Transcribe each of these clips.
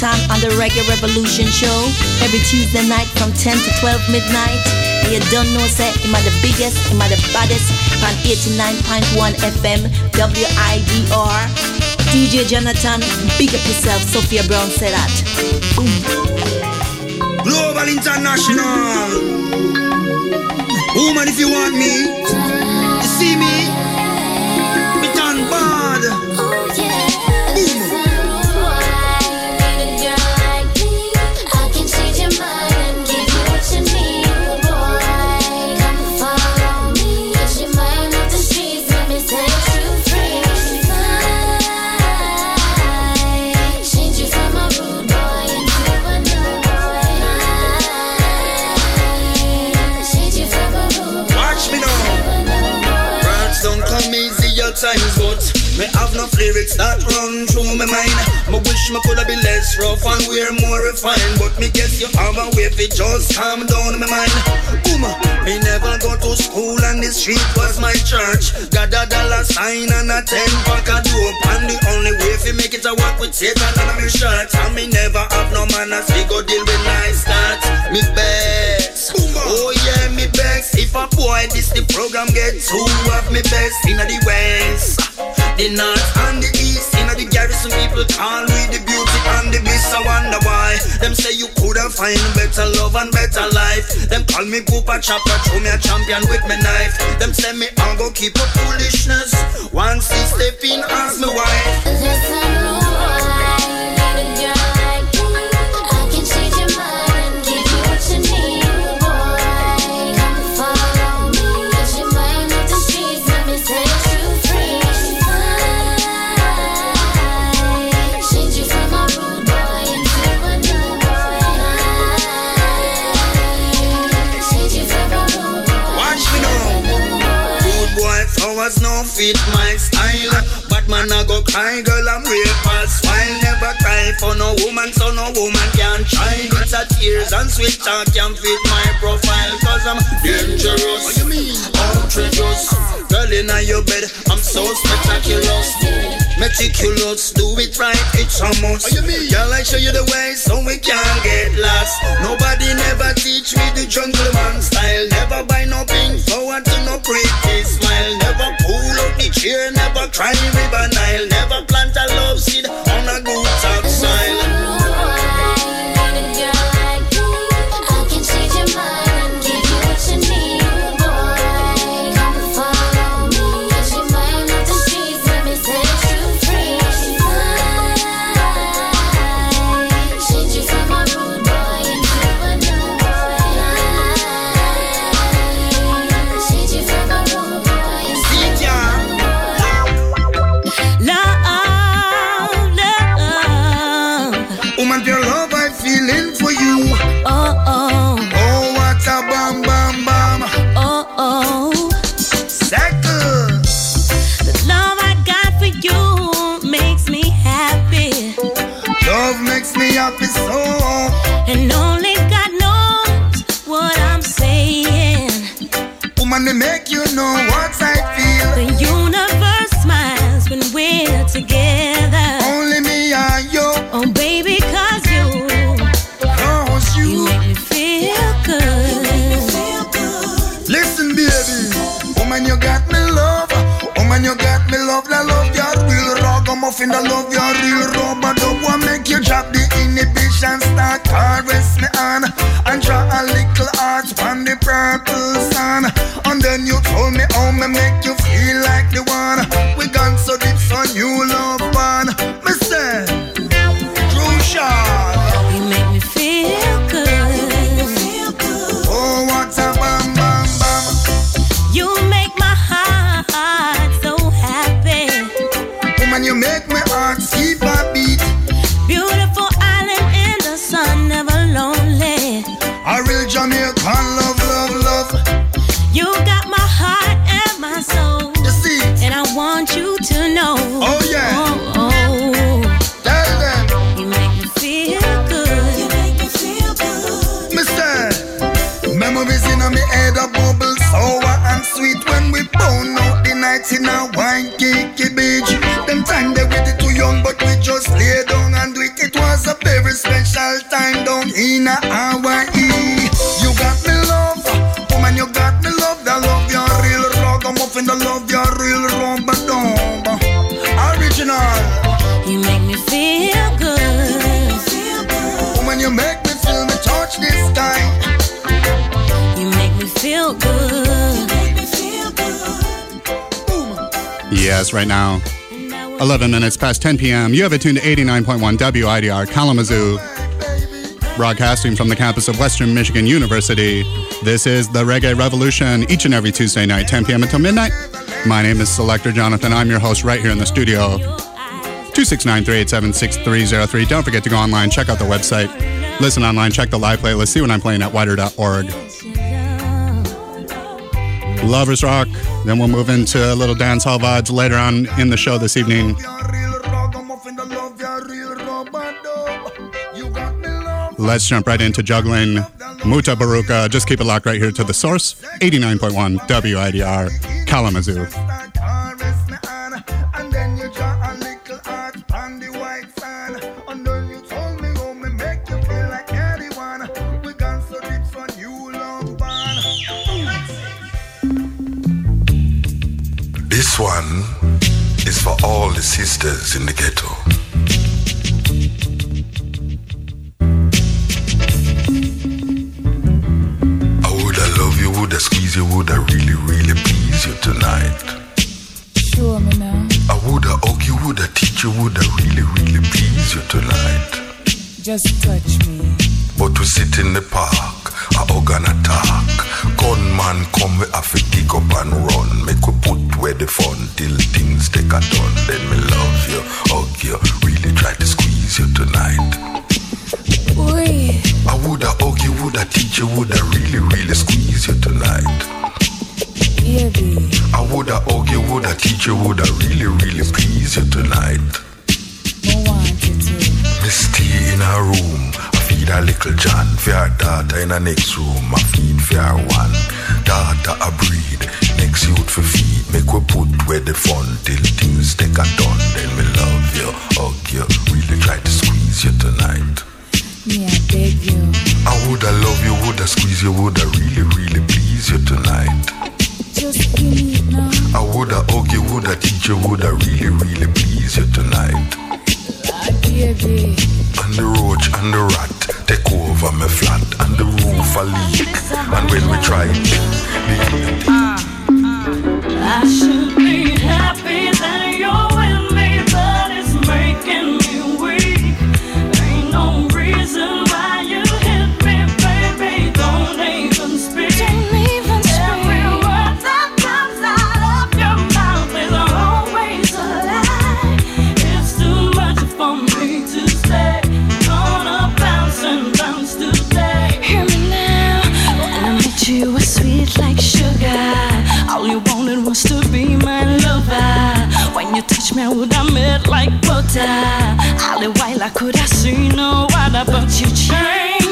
Jonathon on the Reggae Revolution show every Tuesday night from 10 to 12 midnight. You don't know, say, him are the biggest, him are the baddest on 89.1 FM, WIDR. DJ Jonathon, big up yourself, Sophia Brown said that. Boom. Global International. Woman, if you want me, you see me. Wish me coulda be less rough and we're more refined, but me guess you have a way fi just calm down my mind. Boom, me never go to school and the street was my church. Got a dollar sign and a ten pack of dope, and the only way fi make it a work with Satan and me shirt. And me never have no manners, we go deal with nice thoughts. Me best, oh yeah, me best. If a boy this the program get two of me best inna the west. The north and the east, the garrison people call me the beauty and the beast. I wonder why them say you coulda find better love and better life. Them call me Poopa Chopper, throw me a champion with my knife. Them say me I go keep up foolishness. Once he step in, ask me why. Do it right, it's a must. Oh, mean? Girl, I show you the way so we can't get lost. Nobody never teach me the jungle man style. Never buy no pink forward to no pretty smile. Never pull up the chair, never cry river Nile. Never plant a love seed inhibition? Start right now, 11 minutes past 10 p.m. You have it tuned to 89.1 WIDR Kalamazoo, broadcasting from the campus of Western Michigan University. This is the Reggae Revolution each and every Tuesday night, 10 p.m. until midnight. My name is Selector Jonathon. I'm your host right here in the studio. 269-387-6303. Don't forget to go online, check out the website, listen online, check the live playlist, see what I'm playing at widr.org. Lovers Rock. Then we'll move into a little dance hall vibes later on in the show this evening. Let's jump right into juggling Mutabaruka. Just keep it locked right here to the source 89.1 WIDR Kalamazoo. One is for all the sisters in the ghetto. I woulda love you, woulda squeeze you, woulda really, really please you tonight. Sure, me now. I woulda hug you, woulda teach you, woulda really, really please you tonight. Just touch me. But we sit in the park, a hug and a talk. Gunman come, we have to dig up and run. Make we put where the fun till things take a turn. Then me love you, hug you, really try to squeeze you tonight. Boy, I woulda hug you, woulda teach you, woulda really, really squeeze you tonight. baby. I woulda hug you, woulda teach you, woulda really, really please you tonight. I want you to. Me stay in her room. I feed a little John. For her daughter in the next room. I feed for her one. Daughter a breed. Next youth for feed. Make we put where the fun till things take a done. Then me love you, hug you. Really try to squeeze you tonight. Me, I beg you. I woulda love you, woulda squeeze you, woulda really, really please you tonight. Just give me it now. I woulda hug you, woulda teach you, woulda really, really please you tonight. Ah, baby. And the roach and the rat take over my flat, and the roof a leak. And when we try, the ah, ah. I should be happy that you're you touched me, I would have melt like butter. All the while I could have seen no other, but you changed,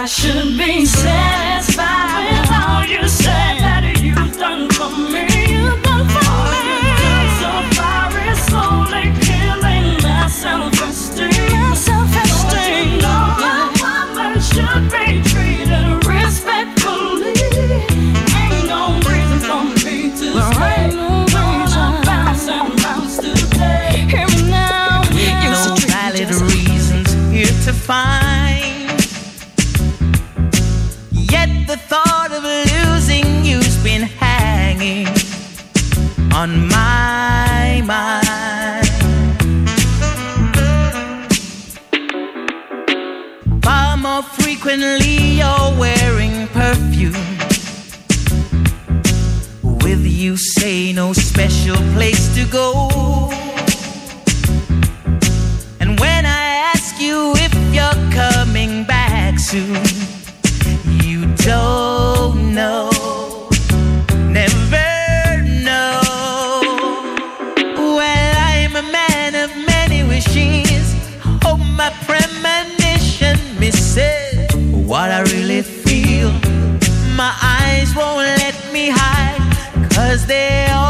I should be satisfied with all you said that you've done for me. You've done for me. So far is slowly killing my self-esteem. my self-esteem. Don't you know a woman should be treated respectfully? Ain't no reason for me to stay. no Gonna reason. bounce and bounce today. Hear me now. You no to treat me valid reasons here to find. You, say no special place to go. And when I ask you if you're coming back soon, you don't know, never know. Well, I'm a man of many wishes. Hope my premonition misses what I really feel. My eyes won't let me hide, cause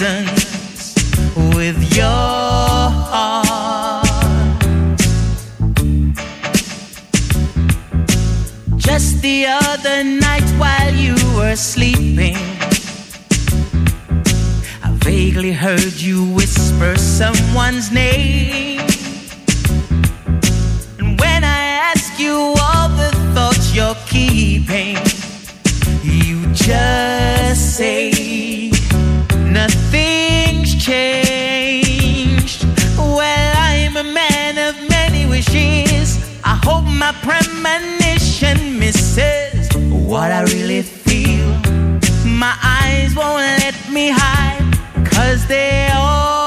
with your heart. Just the other night while you were sleeping, I vaguely heard you whisper someone's name. And when I ask you all the thoughts you're keeping, you just say nothing's changed. Well, I'm a man of many wishes. I hope my premonition misses what I really feel. My eyes won't let me hide, cause they always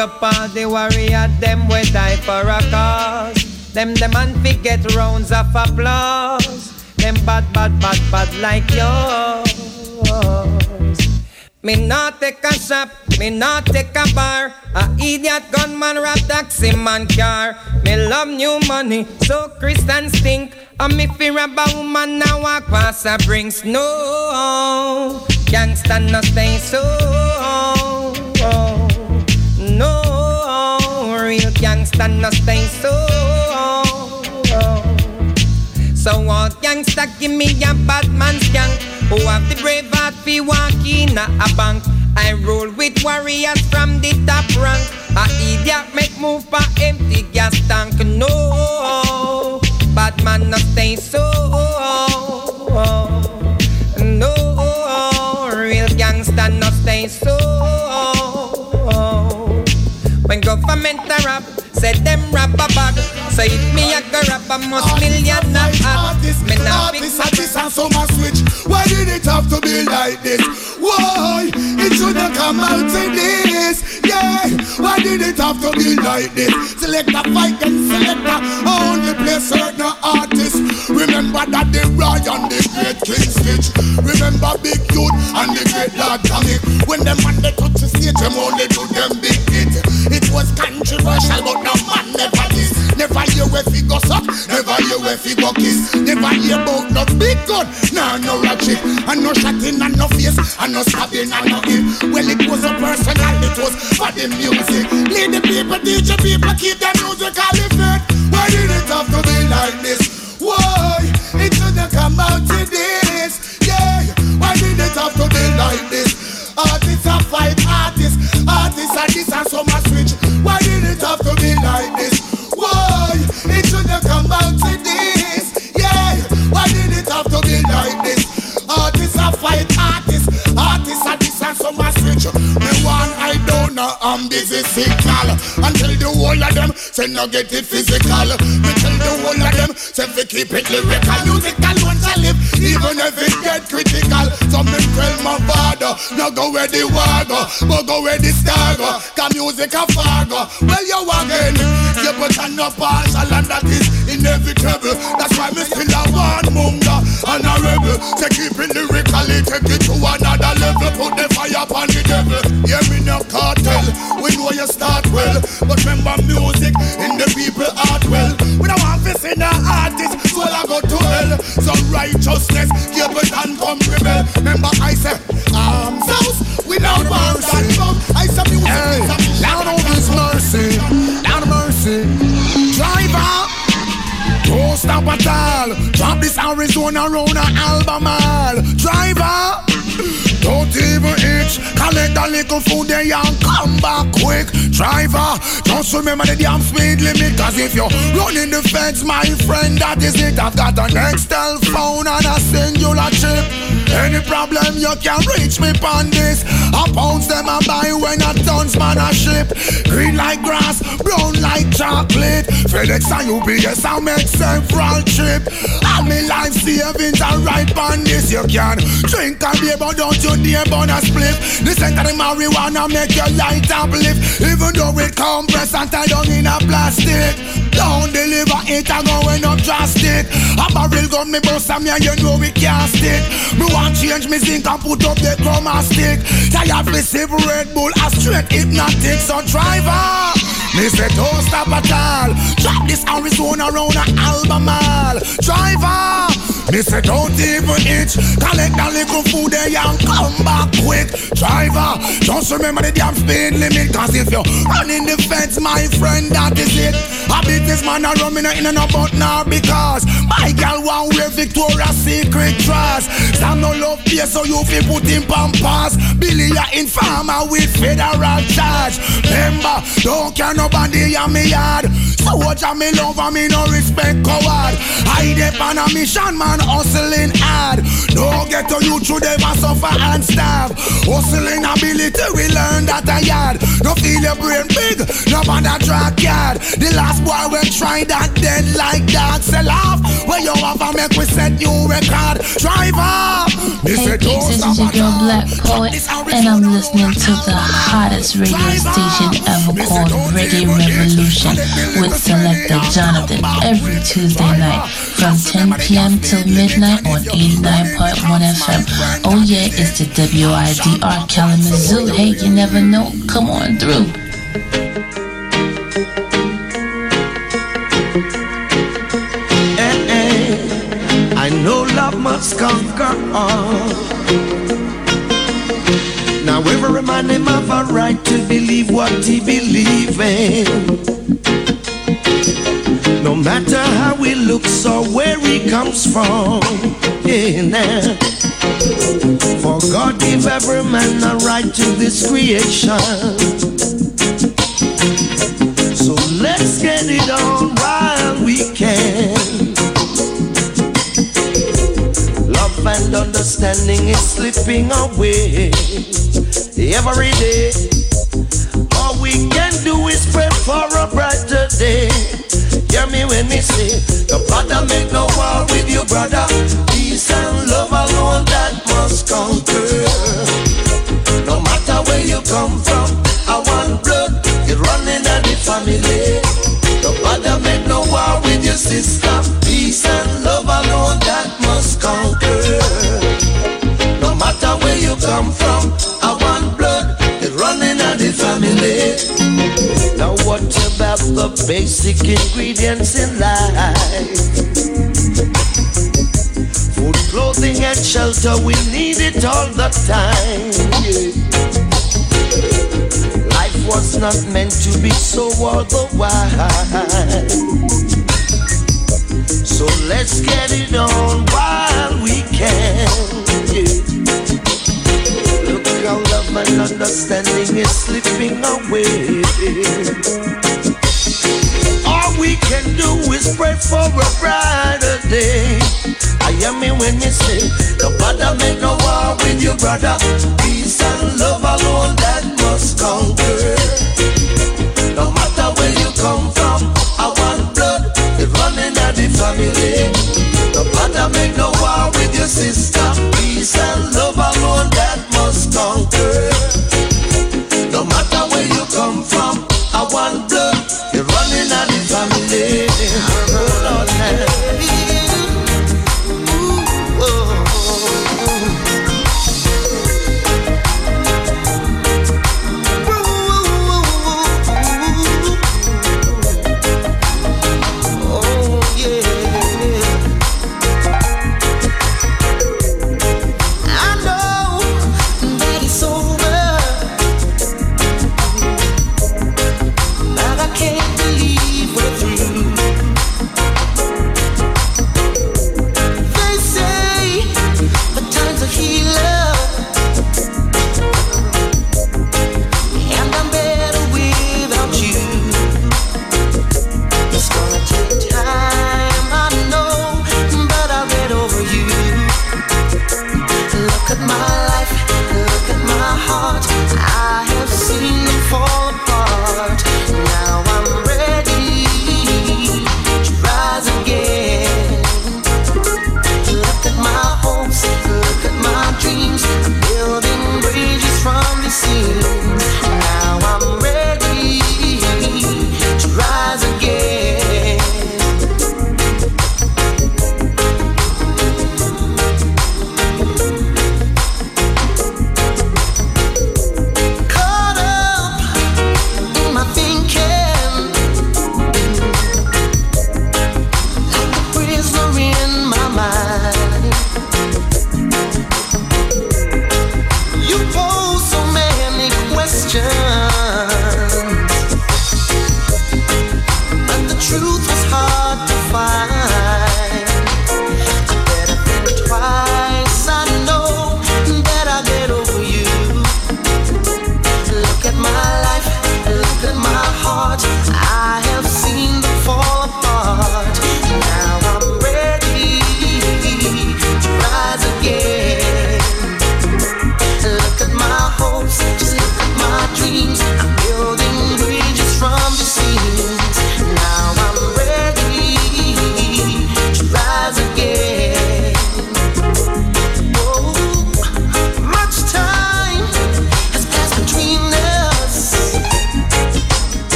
up all the warrior, them we die for a cause. Them the man fi get rounds of applause. Them bad, bad, bad, bad like yours. Me not take a shop, me not take a bar. A idiot gunman rap taxi man car. Me love new money, so Christian stink. And me fear about woman now walk past a bring snow. Gangsta no stay so. Gangsta no stay so. So what gangsta give me a bad man skank Who have the brave heart fi walk in a, bank? I roll with warriors from the top rank. A idiot make move for empty gas tank. No, bad man not stay so. No, real gangsta not stay so. When government a rap Say them rap a bag So if me a go rap a must million not artist, Me not artist, artist, and so much switch. Why did it have to be like this? Why? It shouldn't come out to this. Yeah. Why did it have to be like this? Select a fight and select a only play certain artists. Remember that the Roy and the great King Stitt. Remember Big Youth and the great Lord Tommy. When them man they touch the stage, them only do them big hit. It was controversial, but no man never this. Never hear where fi go suck, never hear where fi go kiss. Never hear about no big gun, nah no ratchet, and no shotting and no face, and no stabbing and no hit. Well it was a personal, it was for the music. Lead the people, teach the people, keep the music fit. Why did it have to be like this? Why? It shouldn't come out to this. Yeah. Why did it have to be like this? Artists are fight artists, artists are this have to be like this? Know I'm busy signal until the whole of them say no get it physical. Me tell the whole of them say fi keep it lyrical. Music alone shall live even if it get critical. So me tell my father no go where the war go, but go where the star go. Cause music a fargo. Well you again, you put on no partial and that is inevitable. That's why me still a one munga and a rebel. Say keep it lyrically, take it to another level. Put the fire upon the devil. Yeah, me no cartel. We know you start well, but remember music in the people heart well. We don't want to see no artist, so I go to hell. So righteousness, keep it and come rebel. Remember I say, arms house, we don't want that love. I say music Hey, is a mission. down on this mercy, down mercy. Driver, don't stop at all. Drop this Arizona round a Albemarle. Driver, itch. Collect a little food there and come back quick. Driver, just remember the damn speed limit. Cause if you're running the fence, my friend, that is it. I've got an Excel phone and a Cingular chip. Any problem you can reach me on this. I pounds them I buy when a tons man a ship. Green like grass, brown like chocolate. FedEx and UPS I make several trip. All me life savings are right on this. You can drink a beer but don't you dare burn a split. The scent of marijuana make your light uplift. Even though it compressed and tied down in a plastic. Don't deliver it and going up drastic. A barrel gun me bust and me and you know we can't stick. Me want change me zinc and put up the chroma stick. Tired me sip Red Bull a straight hypnotic. So driver, me say don't stop at all. Drop this Arizona round a Albemarle. Driver, me say don't even itch. Collect a little food there and come back quick. Driver, just remember the damn speed limit. Cause if you're running the fence, my friend, that is it. I beat this man a rum in a in and about now because my girl want wear Victoria's Secret dress. Sam no love pay so you fi put in pampas. Billy a informer with federal charge. Remember, don't care nobody on me yard. So watch a me love and me no respect coward. I dep on a mission man hustling hard. Don't get to you through them a suffer and starve. Hustling ability we learn that a yard. No feel your brain big, no man a track yard. The last boy we try that dead like that. Sell off where you have a make we set new record. Driver, say don't stop your girl Black Poet, and I'm listening to the hottest radio station ever called Reggae Revolution with selector Jonathon every Tuesday night from 10 p.m. till midnight on 89.1 FM. Oh yeah, it's the WIDR Kalamazoo. Hey, you never know. Come on through. Eh, eh. I know love must conquer all. Now every man him have a right to believe what he believe in. No matter how he looks or where he comes from. Yeah, now. For God give every man a right to this creation. So let's get it on while we can. Love and understanding is slipping away every day. All we can do is pray for a brighter day. Hear me when me say, the brother make no war with you, brother. Peace and love alone that must conquer. No matter where you come from, I want blood. It running in the family. No brother make no war with your sister. Peace and love alone that must conquer. No matter where you come from, I want blood. It running in the family. The basic ingredients in life? Food, clothing, and shelter, we need it all the time. Life was not meant to be so otherwise. So let's get it on while we can. Look how love and understanding is slipping away. We can do is pray for a brighter day. I hear me when me say, no bother make no war with your brother. Peace and love alone that must conquer. No matter where you come from, I want blood. It running at the family. No bother make no war with your sister. Peace and love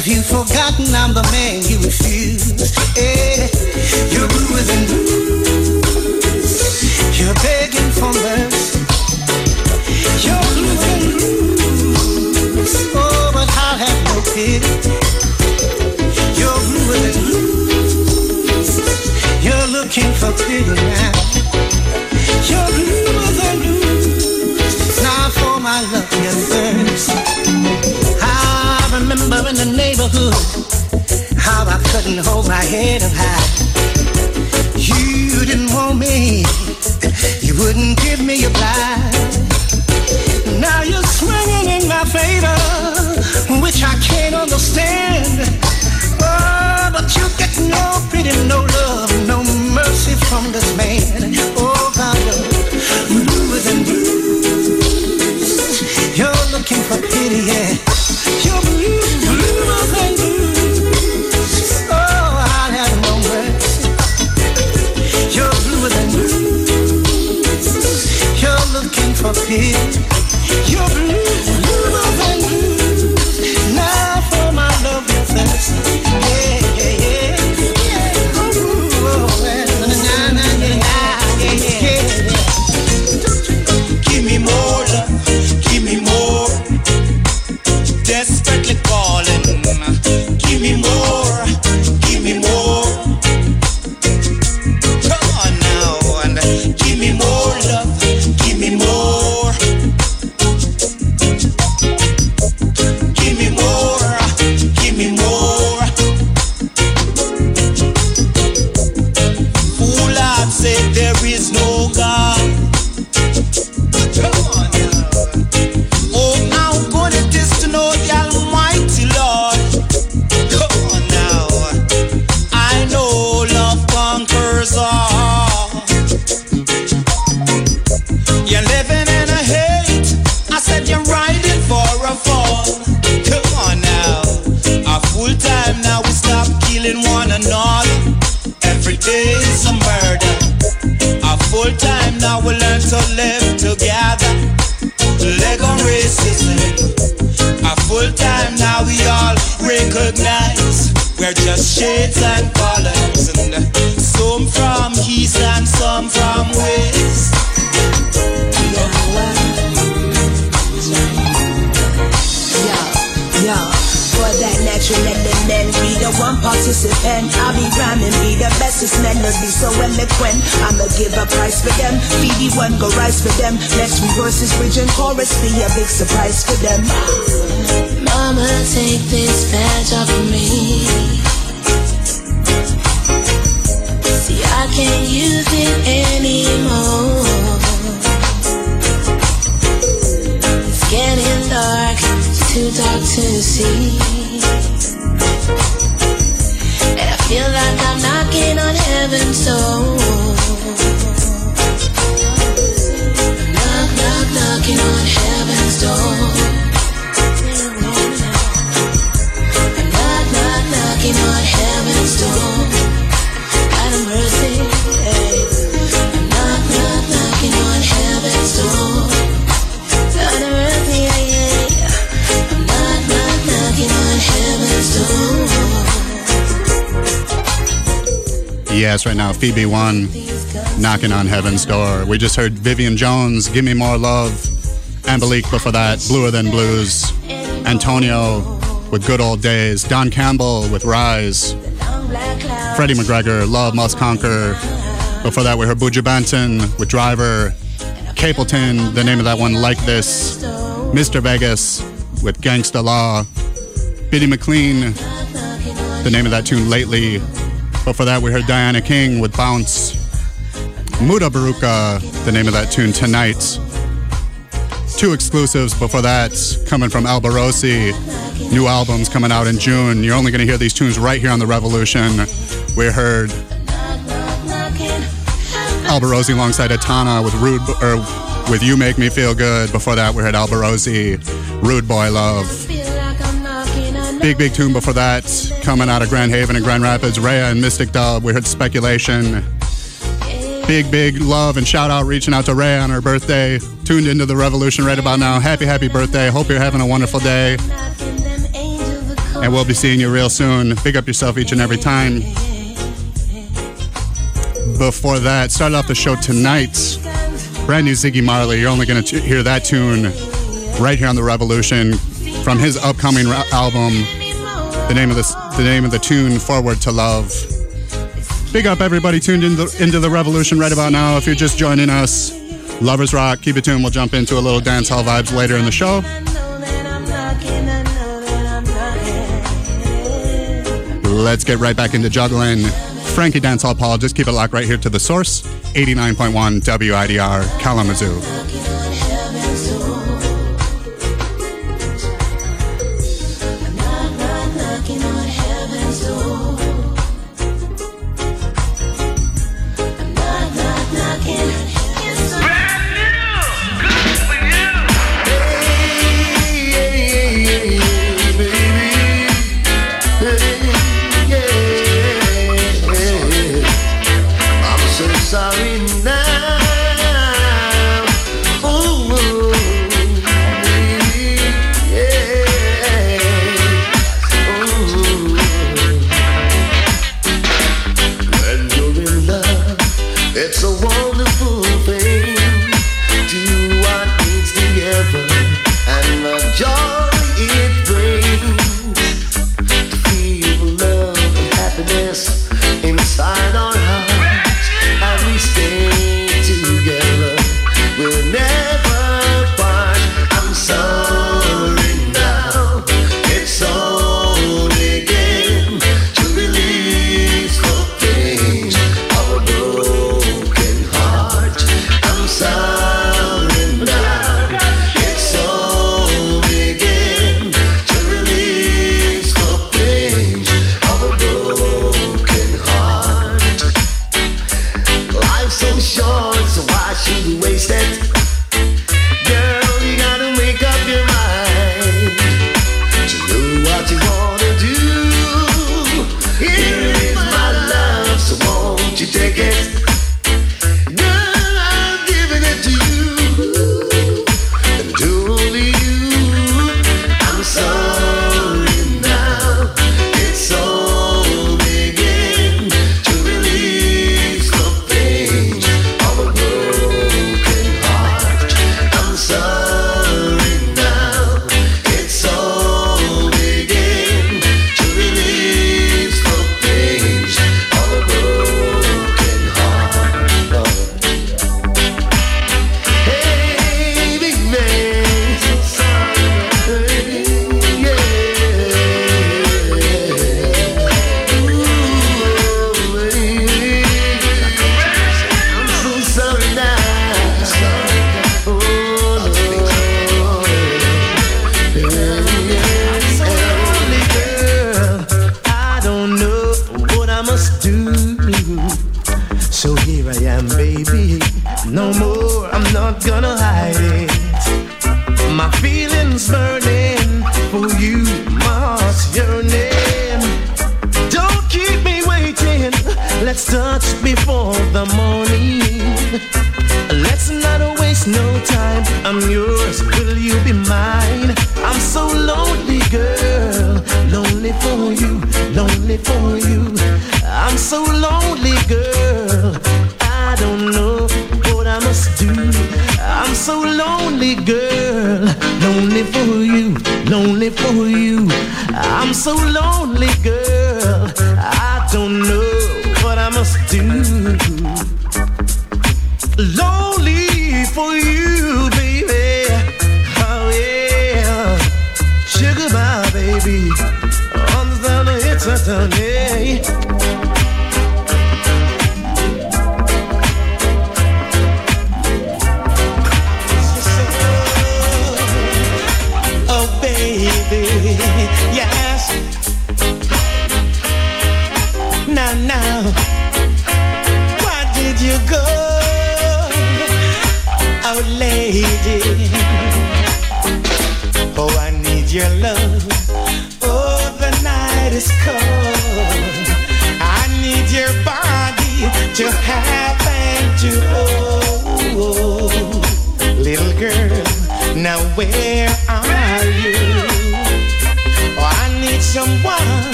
Have you forgotten I'm the man? my head up high. You didn't want me, you wouldn't give me a blind. Now you're swinging in my favor, which I can't understand. For them, let's we this bridge and chorus be a big surprise for them. Mama, take this badge off of me. See, I can't use it anymore. It's getting dark, it's too dark to see. And I feel like I'm knocking on heaven's door. Yes, right now, Phoebe One knocking on heaven's door. We just heard Vivian Jones, Give Me More Love. Ambelique before that, Bluer Than Blues. Antonio with Good Old Days. Don Campbell with Rise. Freddie McGregor, Love Must Conquer. Before that, we heard Buju Banton with Driver. Capleton, the name of that one, Like This. Mr. Vegas with Gangsta Law. Bitty McLean, the name of that tune, Lately. Before that, we heard Diana King with Bounce. Mutabaruka, the name of that tune, Tonight. Two exclusives before that, coming from Alborosie. New albums coming out in June. You're only going to hear these tunes right here on The Revolution. We heard Alborosie alongside Etana with Rude, or with You Make Me Feel Good. Before that, we heard Alborosie, Rude Boy Love. Big, big tune before that, coming out of Grand Haven and Grand Rapids, Raya and Mystic Dub. We heard Speculation. Big, big love and shout out reaching out to Raya on her birthday. Tuned into the revolution right about now. Happy, happy birthday. Hope you're having a wonderful day. And we'll be seeing you real soon. Big up yourself each and every time. Before that, started off the show tonight. Brand new Ziggy Marley. You're only going to hear that tune right here on the Revolution from his upcoming album. The name of this, the name of the tune, "Forward to Love." Big up everybody tuned into, into the Revolution right about now. If you're just joining us, Lovers Rock, keep it tuned. We'll jump into a little dance hall vibes later in the show. Let's get right back into juggling. Frankie Dancehall Paul, just keep it locked right here to the source 89.1 WIDR Kalamazoo.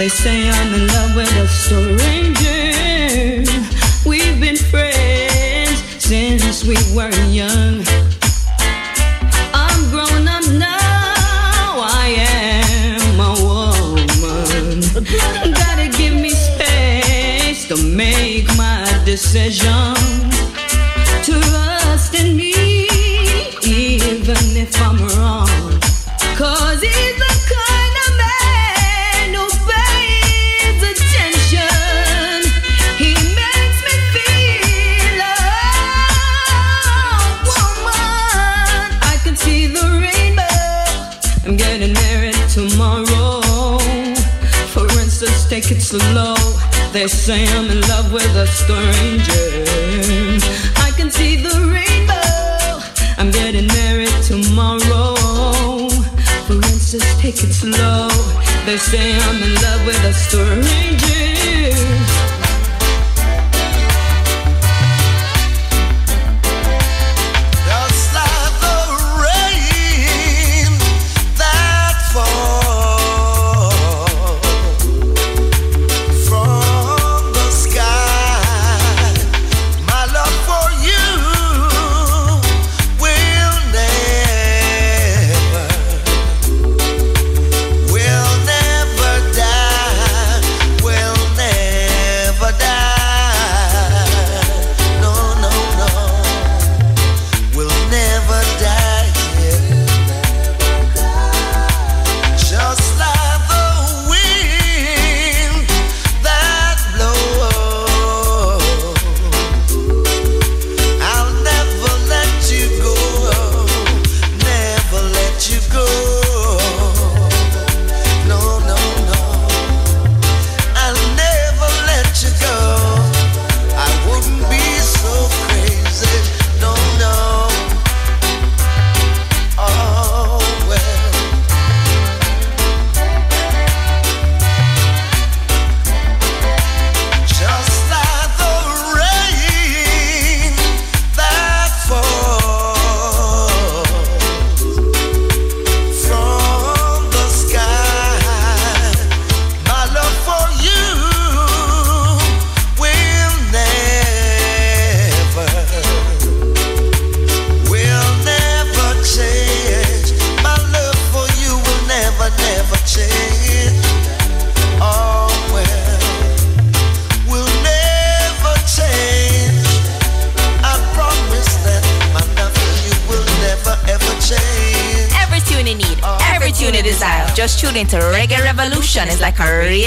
They say I'm in love with a stranger.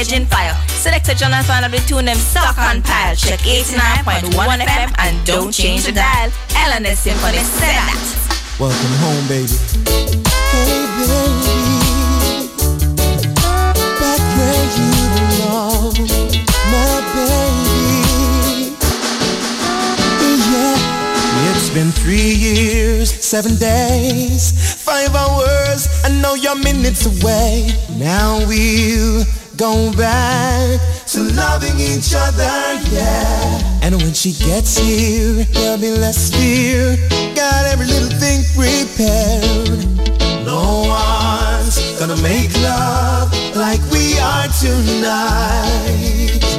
Raging fire. Jonathon the tune them stock on pile. Check 89.1 FM and don't change the dial. Symphony said that. Welcome home, baby. Hey, baby, back where you belong, my baby. Yeah. It's been three years, seven days, five hours, and now you're minutes away. Now we'll go back to loving each other, yeah. And when she gets here, there'll be less fear. Got every little thing prepared. No one's gonna make love like we are tonight.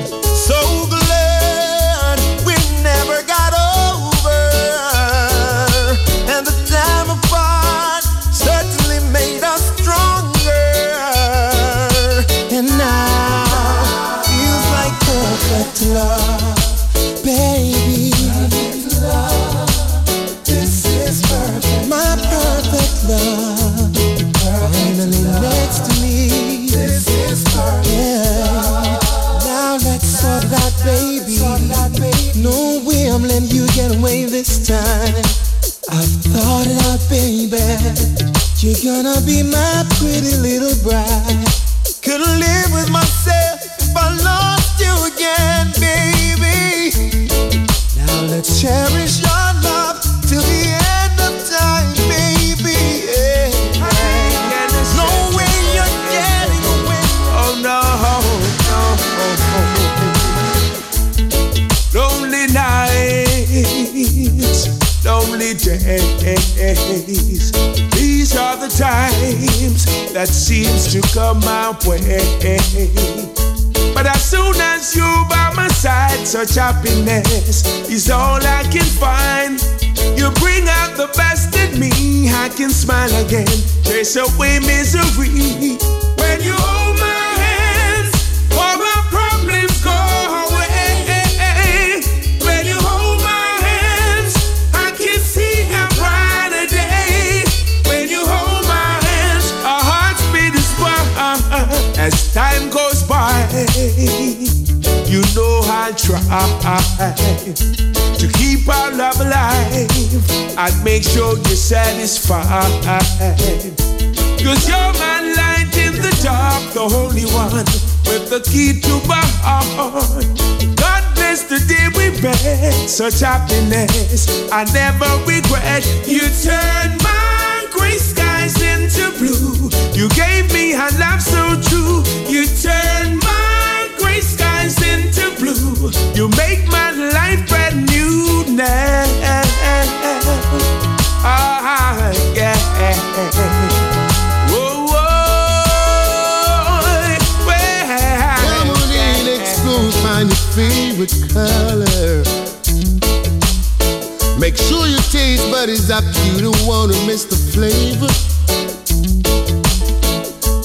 Gonna be my pretty little bride. That seems to come my way. But as soon as you by my side, such happiness is all I can find. You bring out the best in me, I can smile again, chase away misery. When you try ah, ah, to keep our love alive and make sure you're satisfied. Cause you're my light in the dark, the holy one with the key to my heart. God bless the day we met, such happiness I never regret. You turned my gray skies into blue. You gave me a love so true. You turned my gray skies into blue. You make my life brand new now. Ah. Come on in, find your favorite color. Make sure your taste buddies up, you don't wanna miss the flavor.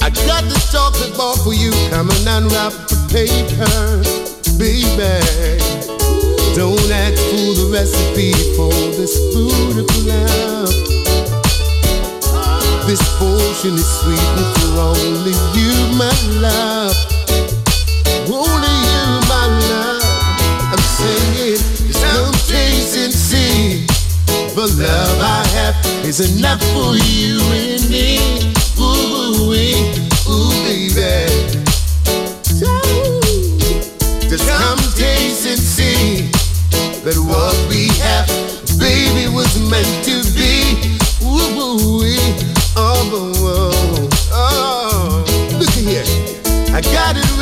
I got the chocolate bar for you, come and unwrap the paper, baby. Don't ask for the recipe for this beautiful love. This potion is sweetened for only you, my love. Only you, my love. I'm some taste and see. The love I have is enough for you and me. Ooh,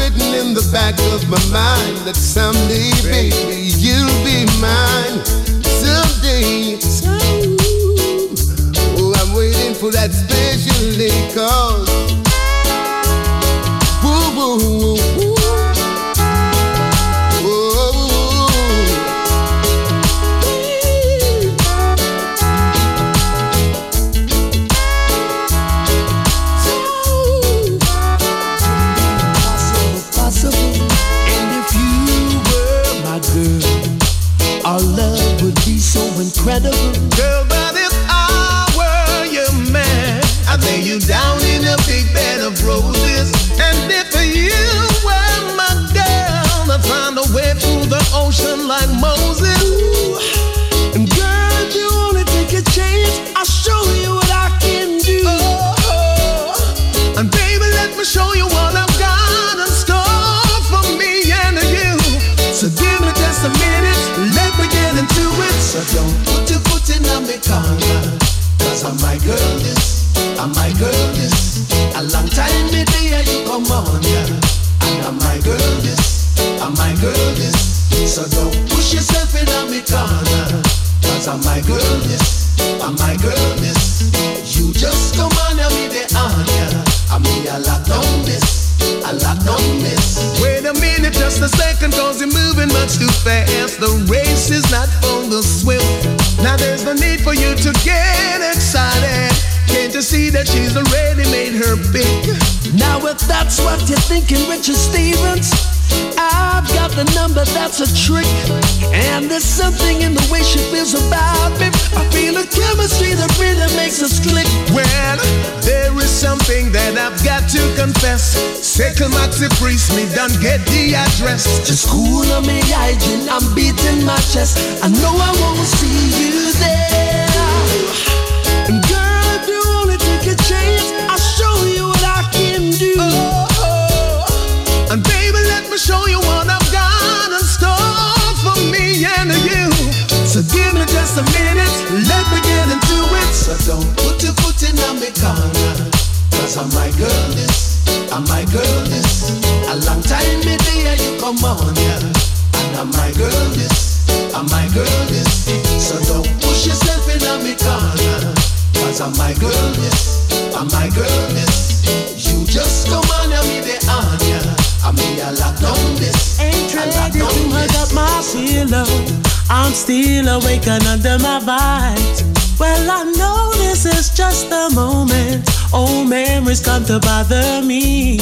written in the back of my mind that someday, baby, you'll be mine. Someday, oh, I'm waiting for that special day, cause. Woo, woo, woo, woo. Like Moses. Cause you're moving much too fast. The race is not for the swift. Now there's no need for you to get excited. Can't you see that she's already made her pick? Now if that's what you're thinking, Richard Stevens, got the number that's a trick. And there's something in the way she feels about me. I feel a chemistry that really makes us click. Well, there is something that I've got to confess. Second Maxi Priest, me done get the address. Just cool on me hygiene, I'm beating my chest. I know I won't see you there. And girl, So put your foot in me corner. Cause I'm my girl this, I'm my girl this. A long time me there you come on, yeah. And I'm my girl this, I'm my girl this. So don't push yourself in me corner. Cause I'm my girl this, I'm my girl this. You just come on and me on, yeah. I me a lot down this, Ain't ready to hug up my pillow. I'm still awake and under my vibes. Well, I know this is just a moment. Old memories come to bother me.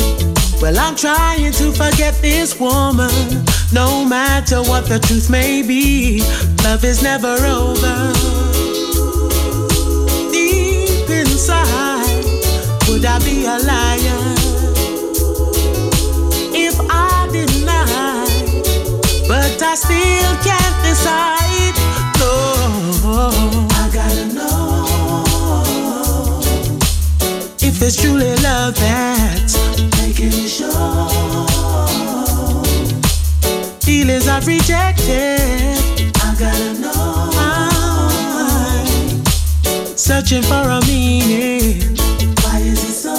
Well, I'm trying to forget this woman. No matter what the truth may be, love is never over. Deep inside, would I be a liar if I? But I still can't decide. Truly love that's making sure. Feelings I've rejected. I gotta know. I'm searching for a meaning. Why is it so?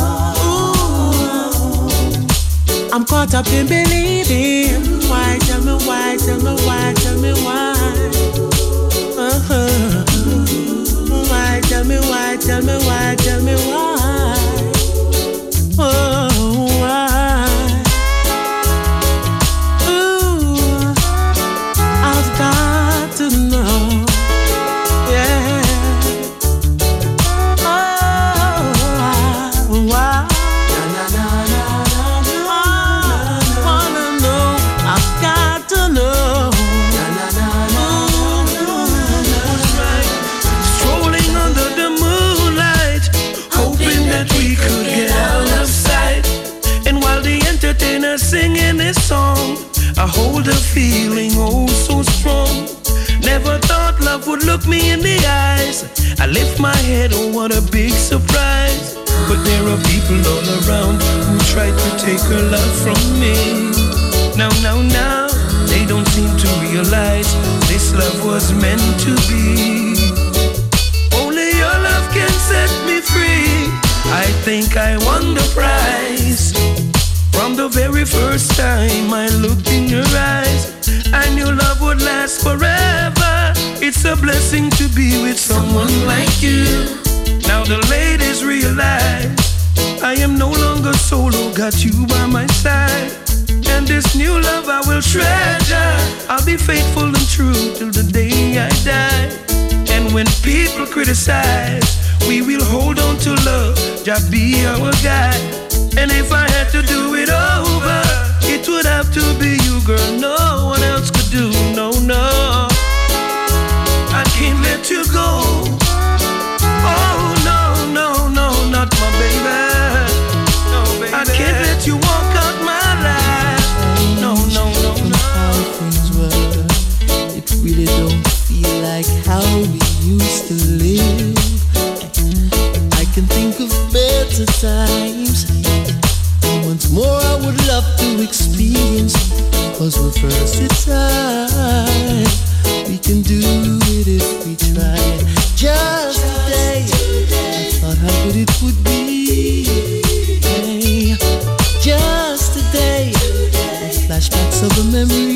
I'm caught up in believing. Why? Tell me why? Tell me why? Tell me why? Uh-huh. Why? Tell me why? Tell me why? Tell me why? Feeling oh so strong. Never thought love would look me in the eyes. I lift my head, oh what a big surprise. But there are people all around who try to take her love from me. Now, now, now, they don't seem to realize this love was meant to be. Only your love can set me free. I think I won the prize. From the very first time I looked in your eyes, I knew love would last forever. It's a blessing to be with someone like you. Now the ladies realize I am no longer solo, got you by my side. And this new love I will treasure. I'll be faithful and true till the day I die. And when people criticize, we will hold on to love, just be our guide. And if I had to do it over, it would have to be you, girl. No do, no, no. I can't let you go. Oh, no, no, no, not my baby. No, baby. I can't let you walk out my life. No, no, no, no. How things were, it really don't feel like how we used to live. I can think of better times. More I would love to experience, cause we're first inside. We can do it if we try. Just today, I thought how good it would be. Hey, just today, flashbacks of a memory.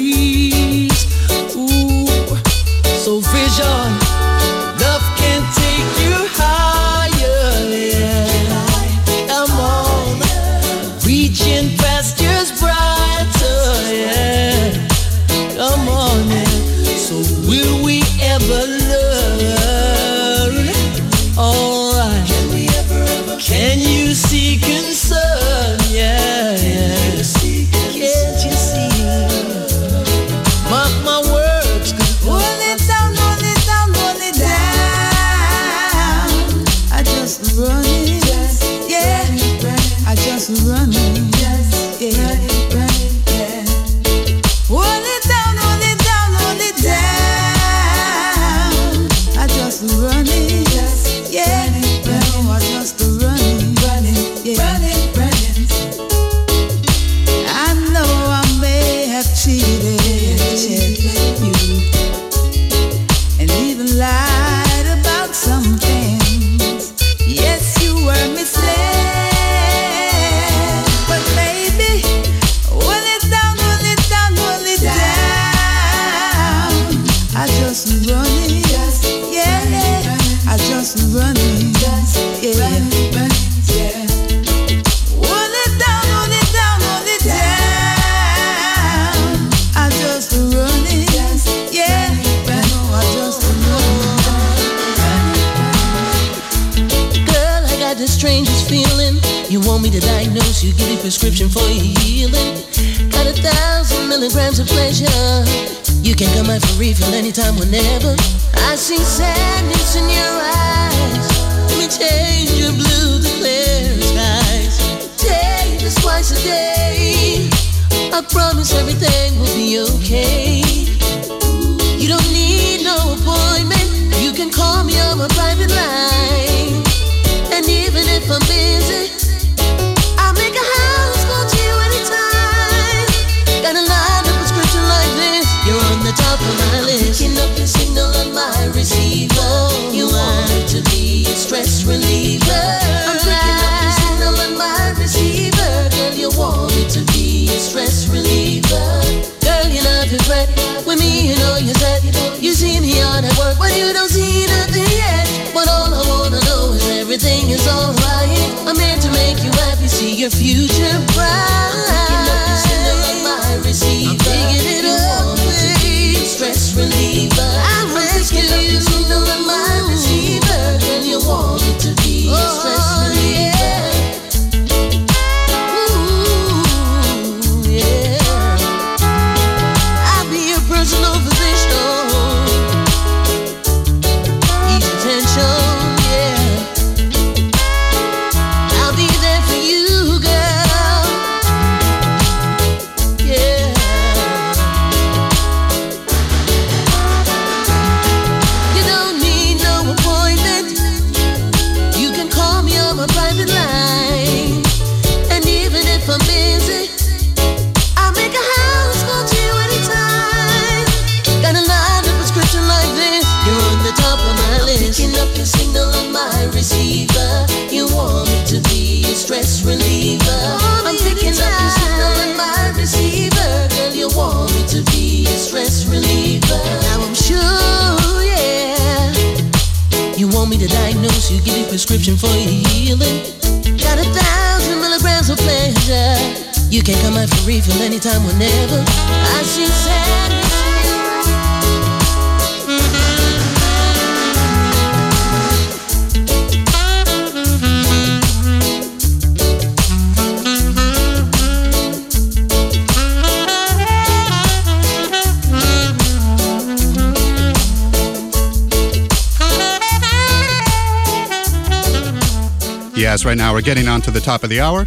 we're getting on to the top of the hour.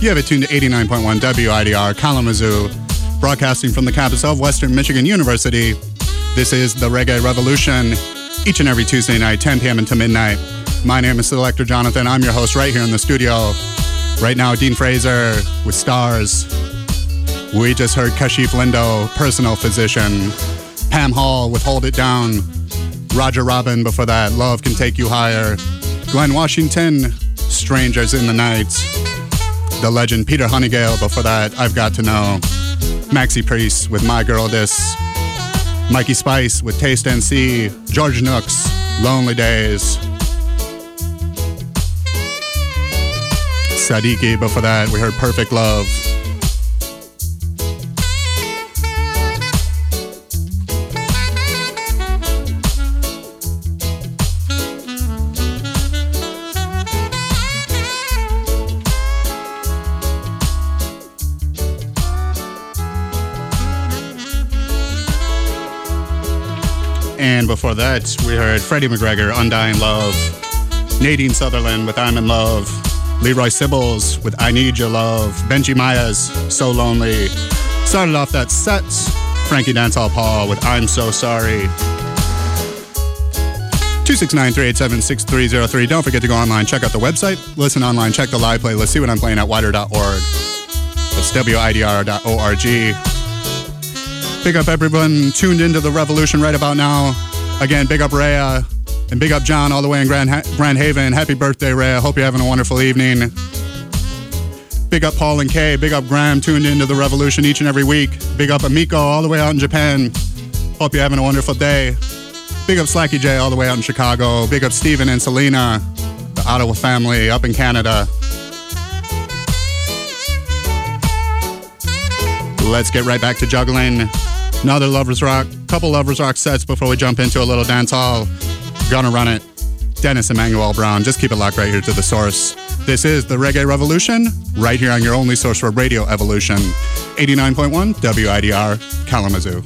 You have it tuned to 89.1 WIDR Kalamazoo, broadcasting from the campus of Western Michigan University. This is the Reggae Revolution, each and every Tuesday night, 10 p.m. until midnight. My name is Selector Jonathon. I'm your host right here in the studio. Right now, Dean Fraser with Stars. We just heard Kashief Lindo, Personal Physician. Pam Hall with Hold It Down. Roger Robin before that, Love Can Take You Higher. Glen Washington Strangers in the Night. The legend Peter Hunnigale before that, I've Got to Know. Maxi Priest with My Girl This. Mikey Spice with Taste and See. George Nooks, Lonely Days. Sadiki before that, we heard Perfect Love. And before that, we heard Freddie McGregor, Undying Love, Nadine Sutherland with I'm in Love, Leroy Sibbles with I Need Your Love, Benji Myaz, So Lonely. Started off that set, Frankie Dancehall Paul with I'm So Sorry. 269-387-6303. Don't forget to go online, check out the website, listen online, check the live playlist, see what I'm playing at wider.org. That's widr.org. Big up everyone tuned into the revolution right about now. Again, big up Rhea and big up John all the way in Grand, Grand Haven. Happy birthday, Rhea. Hope you're having a wonderful evening. Big up Paul and Kay. Big up Graham tuned into the revolution each and every week. Big up Amiko all the way out in Japan. Hope you're having a wonderful day. Big up Slacky J all the way out in Chicago. Big up Stephen and Selena, the Ottawa family up in Canada. Let's get right back to juggling. Another Lovers Rock, couple Lovers Rock sets before we jump into a little dance hall. Gonna run it. Dennis Emmanuel Brown. Just keep it locked right here to the source. This is the Reggae Revolution, right here on your only source for Radio Evolution, 89.1 WIDR Kalamazoo.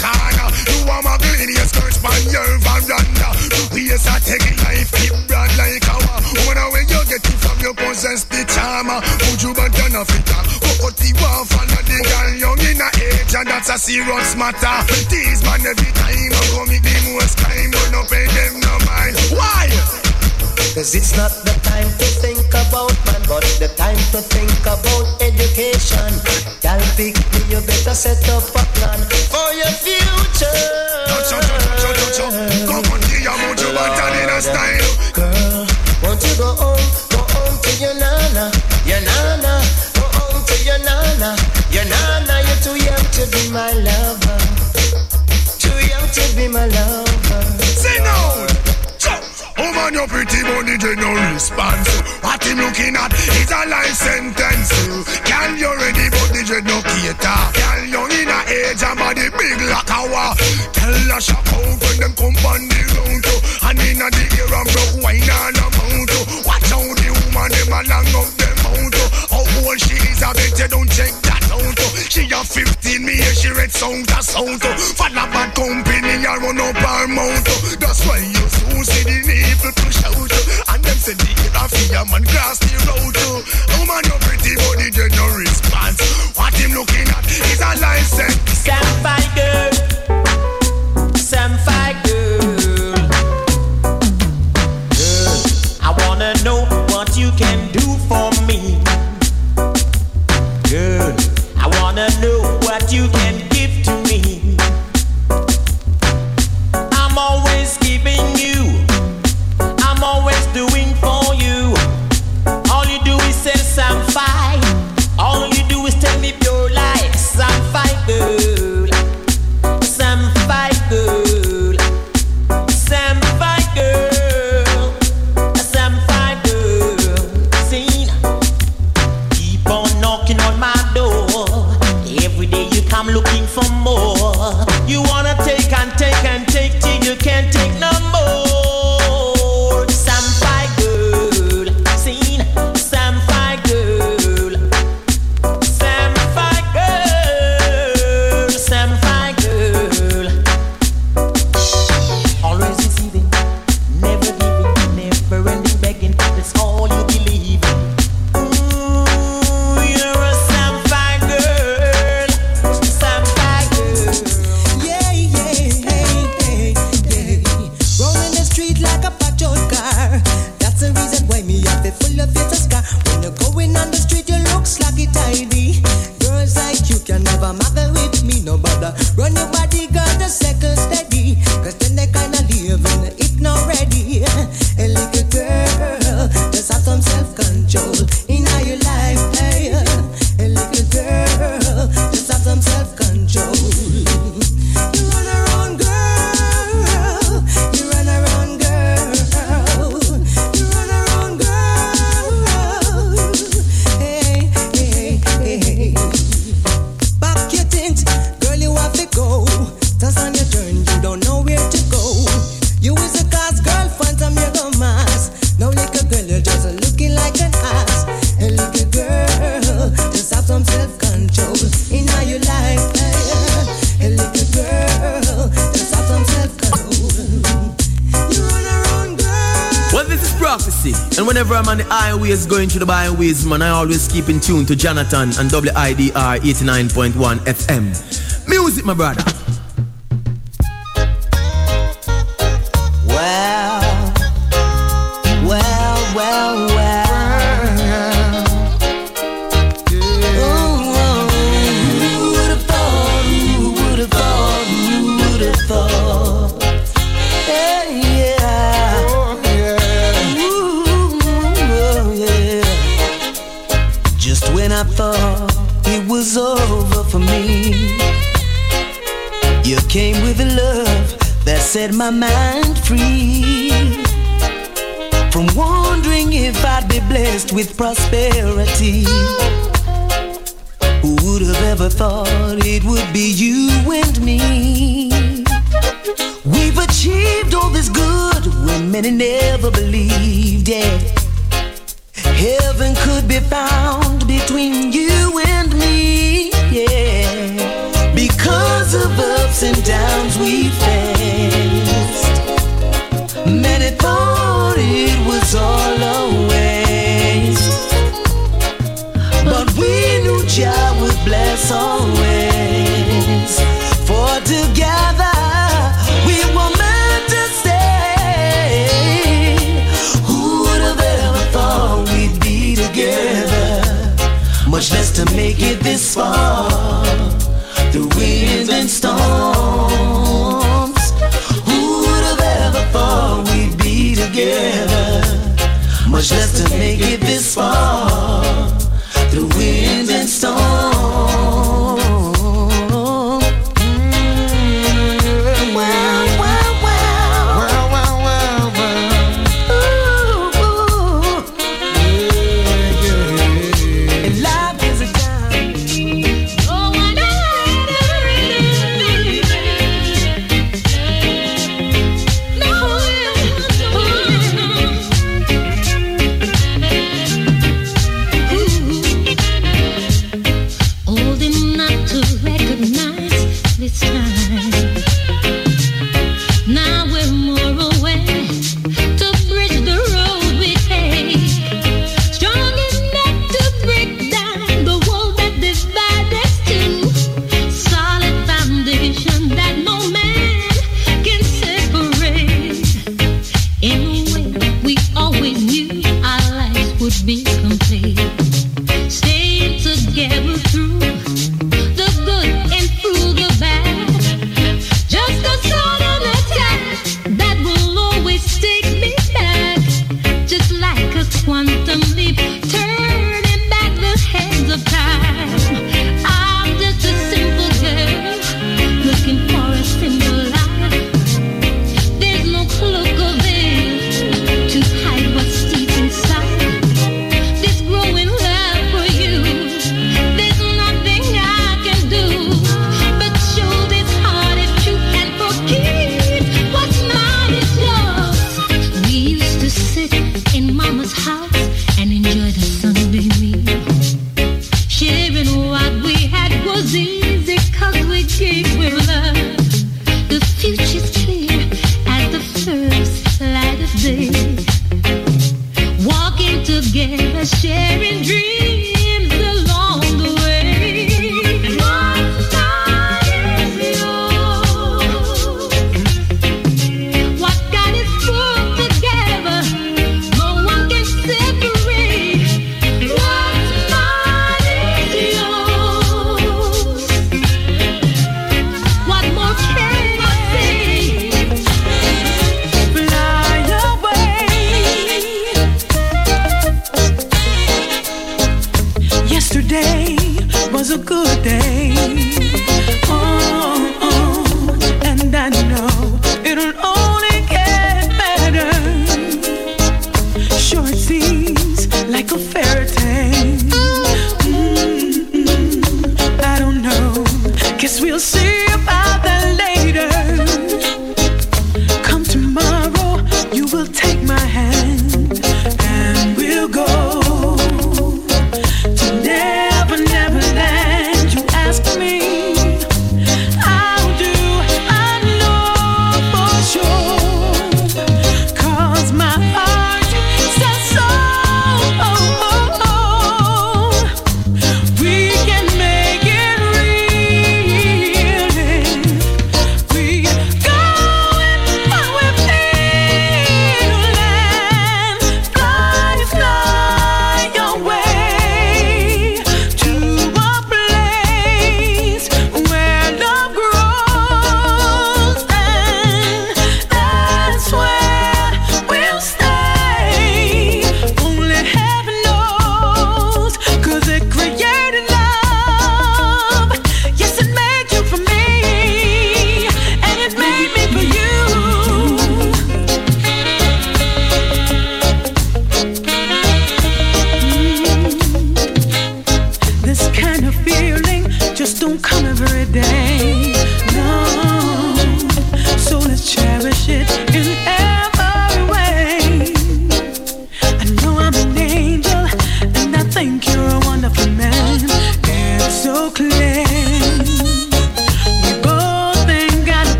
You on the corner. You are my gladiator skirts on your veranda. We is a taking life, keep broad like a war. Wonder where you get it from, you possess oh, oh, the charmer. Put you down a fitter. Fuck out the wall, follow the girl young in a age, and that's a serious matter. These man every time I come the most crime, but no pay them no mind. Why? Cause it's not the time to think about man, but the time to think about education. Y'all pick me, you better set up a plan for your future. Come on, dear, your button in a style. Girl, won't you go home, go home to your nana, your nana, go home to your nana, your nana, you're too young to be my lover, Woman, your pretty body get no response. What him looking at is a life sentence. Girl, you ready, but the dread no cater. Girl, young in a age and body big like a war. Tell her shop out when them come on the round. And in a the ear and broke wine and a mount them a long up them to. How old she is, I bet you don't check that out. She a 15, me she sound the bad company, I run up her mouth. That's why you see the push out. And them the man the road to. Woman, you pretty no response. What him looking at is a girl, Sampai girl, girl. I wanna know me, And whenever I'm on the highways going through the byways, man, I always keep in tune to Jonathan and WIDR 89.1 FM. Music, my brother. as pessoas. we with love. The future's clear at the first light of day. Walking together, sharing.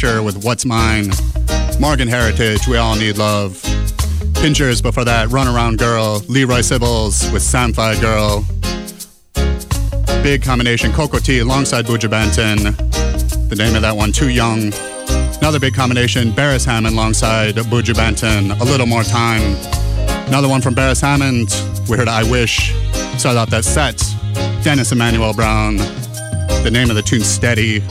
With What's Mine, Morgan Heritage, We All Need Love, Pinchers before that, Runaround Girl, Leroy Sibbles with Samphire Girl, big combination, Cocoa Tea alongside Buju Banton, the name of that one, Too Young, another big combination, Beres Hammond alongside Buju Banton, A Little More Time, another one from Beres Hammond, we heard I Wish, started off that set, Dennis Emmanuel Brown, the name of the tune Steady,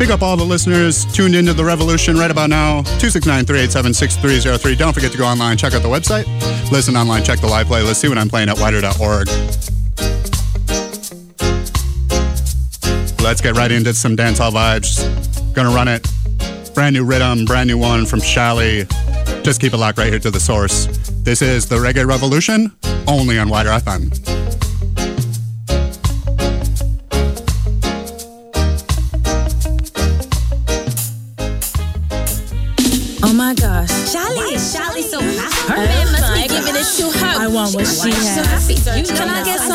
Big up all the listeners tuned into the revolution right about now. 269 387 6303. Don't forget to go online, check out the website, listen online, check the live playlist, see what I'm playing at wider.org. Let's get right into some dancehall vibes. Gonna run it. Brand new rhythm, brand new one from Shally. Just keep it locked right here to the source. This is the Reggae Revolution, only on Wider FM. Has. happy. Can I get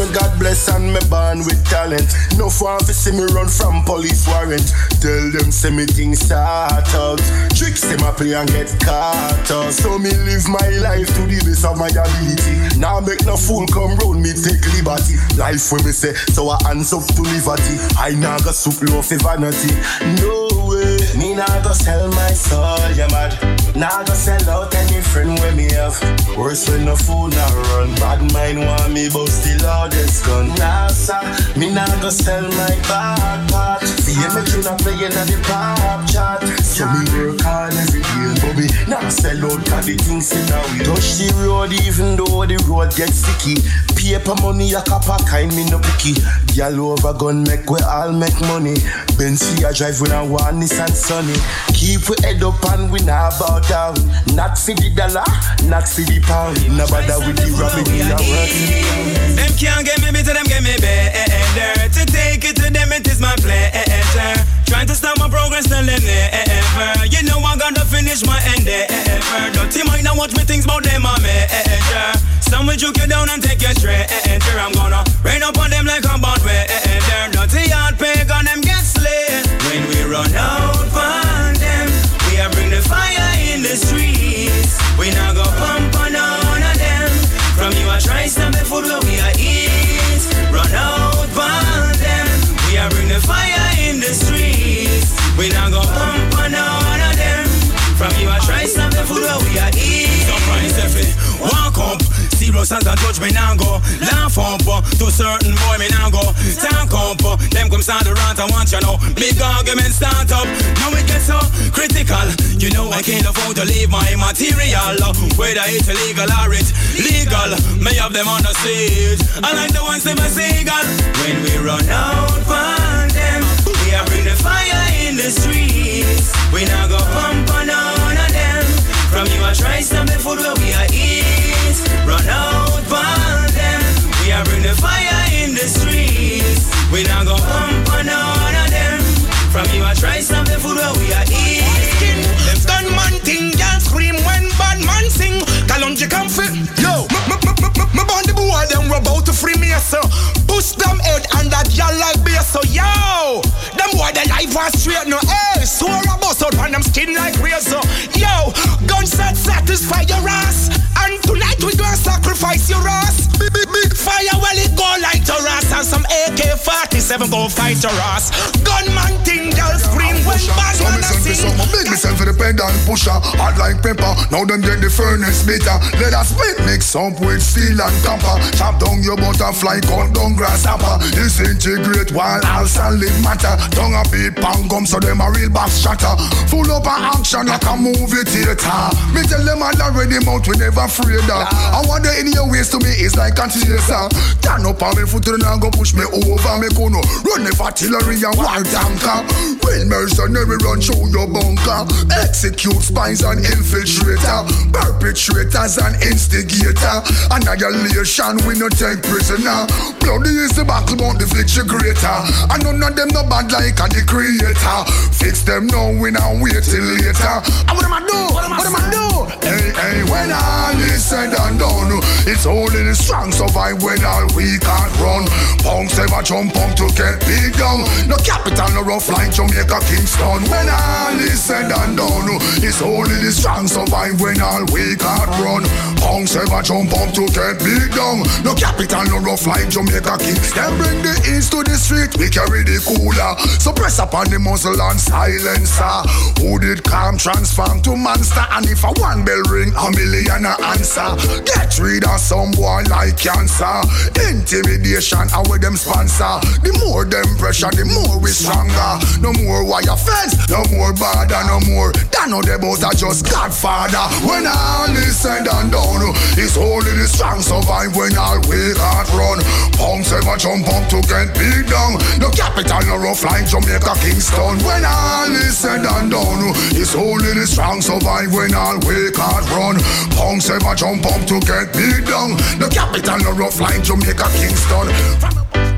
me God bless and me born with talent. No one to see me run from police warrant. Tell them say me things start out. Tricks them a play and get caught out. So me live my life to the best of my ability. Now make no fool come round me take liberty. Life when me say, so I hands up to liberty. I nah go soup low for vanity. No way, me nah go sell my soul, you mad. Nah go sell out any friend when me have. Worse when no fool nah run. Bad mind want me but still all this gun. Nah sir, me nah go sell my bad part. See me tune a playing at the pop chart. So me work hard every day, but me Nah sell out cause the things in now. Touch the road even though the road gets sticky. Paper money a copper kind me no picky. Gyal over gun make we all make money. Benz a drive when I want Nissan Sunny. Keep we head up and we nah bow down. Not for the dollar, not for the pound. No bother with the rabbit in a work. Them can't get me better, them get me better. To take it to them, it is my pleasure. Trying to stop my progress, tell them never. You know I gotta finish my endeavor. Dirty mind, now watch me things about them, I measure. Some will juke you down and take you straight. I'm gonna rain up on them like a bad hard peg on them get slayed. When we run out on them, we are bring the fire in the streets. We now go pump on none of them. From you, try some food where we are eat. Run out on them. We are bring the fire in the streets. We now go pump on none of them. From you, try some food where we are eat. Walk up. Zero sense of judge me now go. Laugh up uh, To certain boy me now go. Talk up uh, Them come start to rant I want you know. Big argument start up. Now it gets so critical. You know I can't afford to leave my material uh, Whether it's illegal or it's legal. May have them on the stage I like the ones them a seagull. When we run out on them We are bring the fire in the streets. We now go them about to free me, so push them head and that y'all like beer, so yo, them boy the life was straight, no hey, so a bust out on them skin like razor. Yo, gunshot satisfy your ass, and tonight we gonna sacrifice your ass. Fire, well it go like ass, and some AK-47 go fight ass. Gunman thing. girl scream when bad So man a sing. some, make me send for the pedal pusher, hot like pepper. Now them get the furnace bitter. Let us split mix up with steel and copper. Chop down your butterfly, cut down grasshopper. Disintegrate while all solid matter. Tongue a beat, pound gum, so them a real box shatter. Full up of action like a movie theater. Me tell them all already mouth we never afraid of. And what they in your waist to me is like a chaser. Turn up on me foot and go push me over. Me gonna run the artillery and war tanker. Real mercenary run through your bunker. Execute spies and infiltrator. Perpetrators and instigator. Annihilation we no take prisoner. Bloody is the battle about the victory greater. And none of them no bad like a the creator. Fix them now we now wait till later. And what am I do? What am I do? Hey, hey, when all is said and done, it's only the strong survive when all we can't run. Punks ever jump up to get big down. No capital, no rough like Jamaica, Kingston. When all is said and done, it's only the strong survive when all we can't run. Punks ever jump up to get big down. No capital, no rough like Jamaica, Kingston. Bring the east to the street, we carry the cooler. So press upon the muzzle and silencer. Who did calm transform to monster? And if a one bell ring, a million answer. Get rid of some boy like cancer. Intimidation, how with them sponsor. The more them pressure, the more we stronger. No more wire fence, no more border, no more. That no the both are just Godfather. When all is said and done, it's only the strong survive when all we can't run. Punks ever jump up to get beat down. No capital, no rough like Jamaica, Kingston. When all is said and done, it's only the strong survive when all we can't run. Punks ever jump up to get beat down. No capital, no rough like Jamaica, Kingston.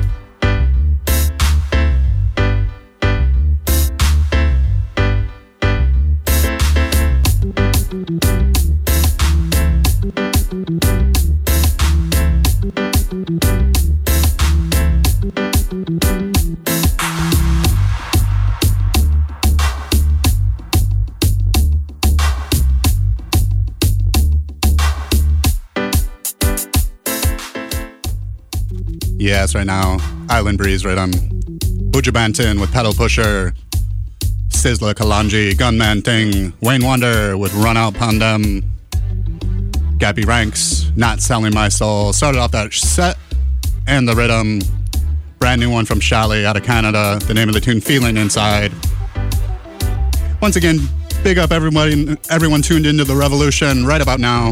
Right now, Island Breeze right on Buju Banton with Pedal Pusher, Sizzla Kalonji, Gunman Thing, Wayne Wonder with Run Out Pandem, Gappy Ranks, Not Selling My Soul. Started off that set and the rhythm. Brand new one from Shally out of Canada. The name of the tune, Feeling Inside. Once again, big up everybody, everyone tuned into the revolution right about now.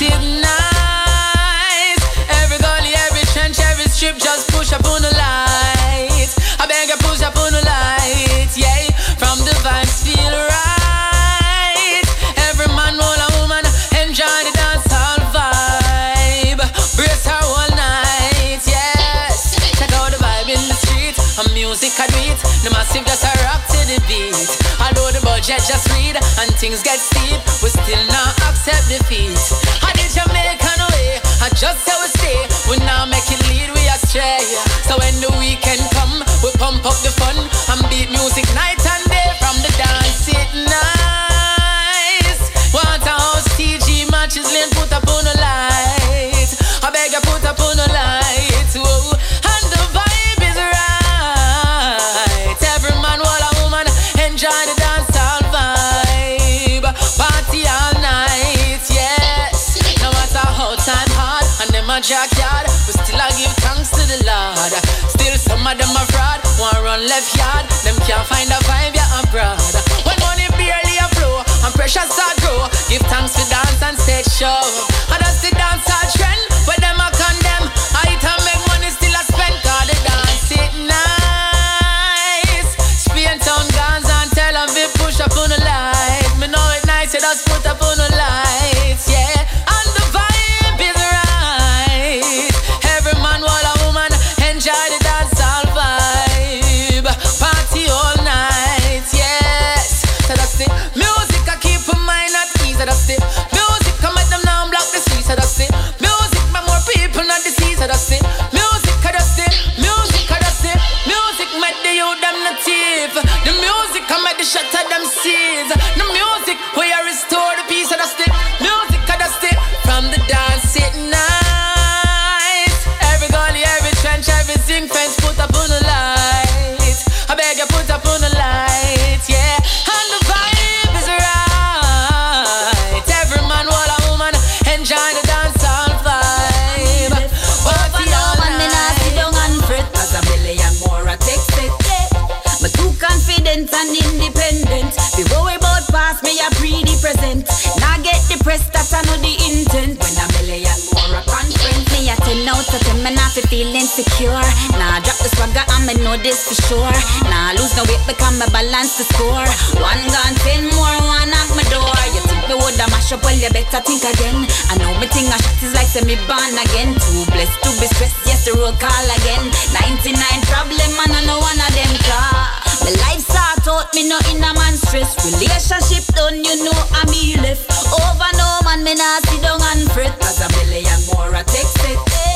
dancing night. Every gully, every trench, every strip, just push up on the light. I beg you, push up on the light, yeah. From the vibes feel right. Every man, all a woman, enjoy the dance all vibe. Brace her all night, yes. Check out the vibe in the street. A music I it. The massive just a rock to the beat. Although the budget just read and things get steep, we still not accept defeat. Just say we stay. We now make it lead, we astray. A but still I give thanks to the Lord. Still some of them are fraud, want run left yard, them can't find a vibe yeah abroad. When money barely a flow and pressure start grow, give thanks for dance and stage show. And feel insecure Nah drop the swagger me know this for sure. Nah lose no weight because me balance the score. One gone ten more one knock my door. You think me woulda mash up well you better think again. I know me think a shot is like me born again. Too blessed to be stressed yes the roll call again. 99 problem and I know one of them car. My life start out me no in a man stress. Relationship done you know I'm me left. Over no man me nah sit down and fret. Cause a million more I text it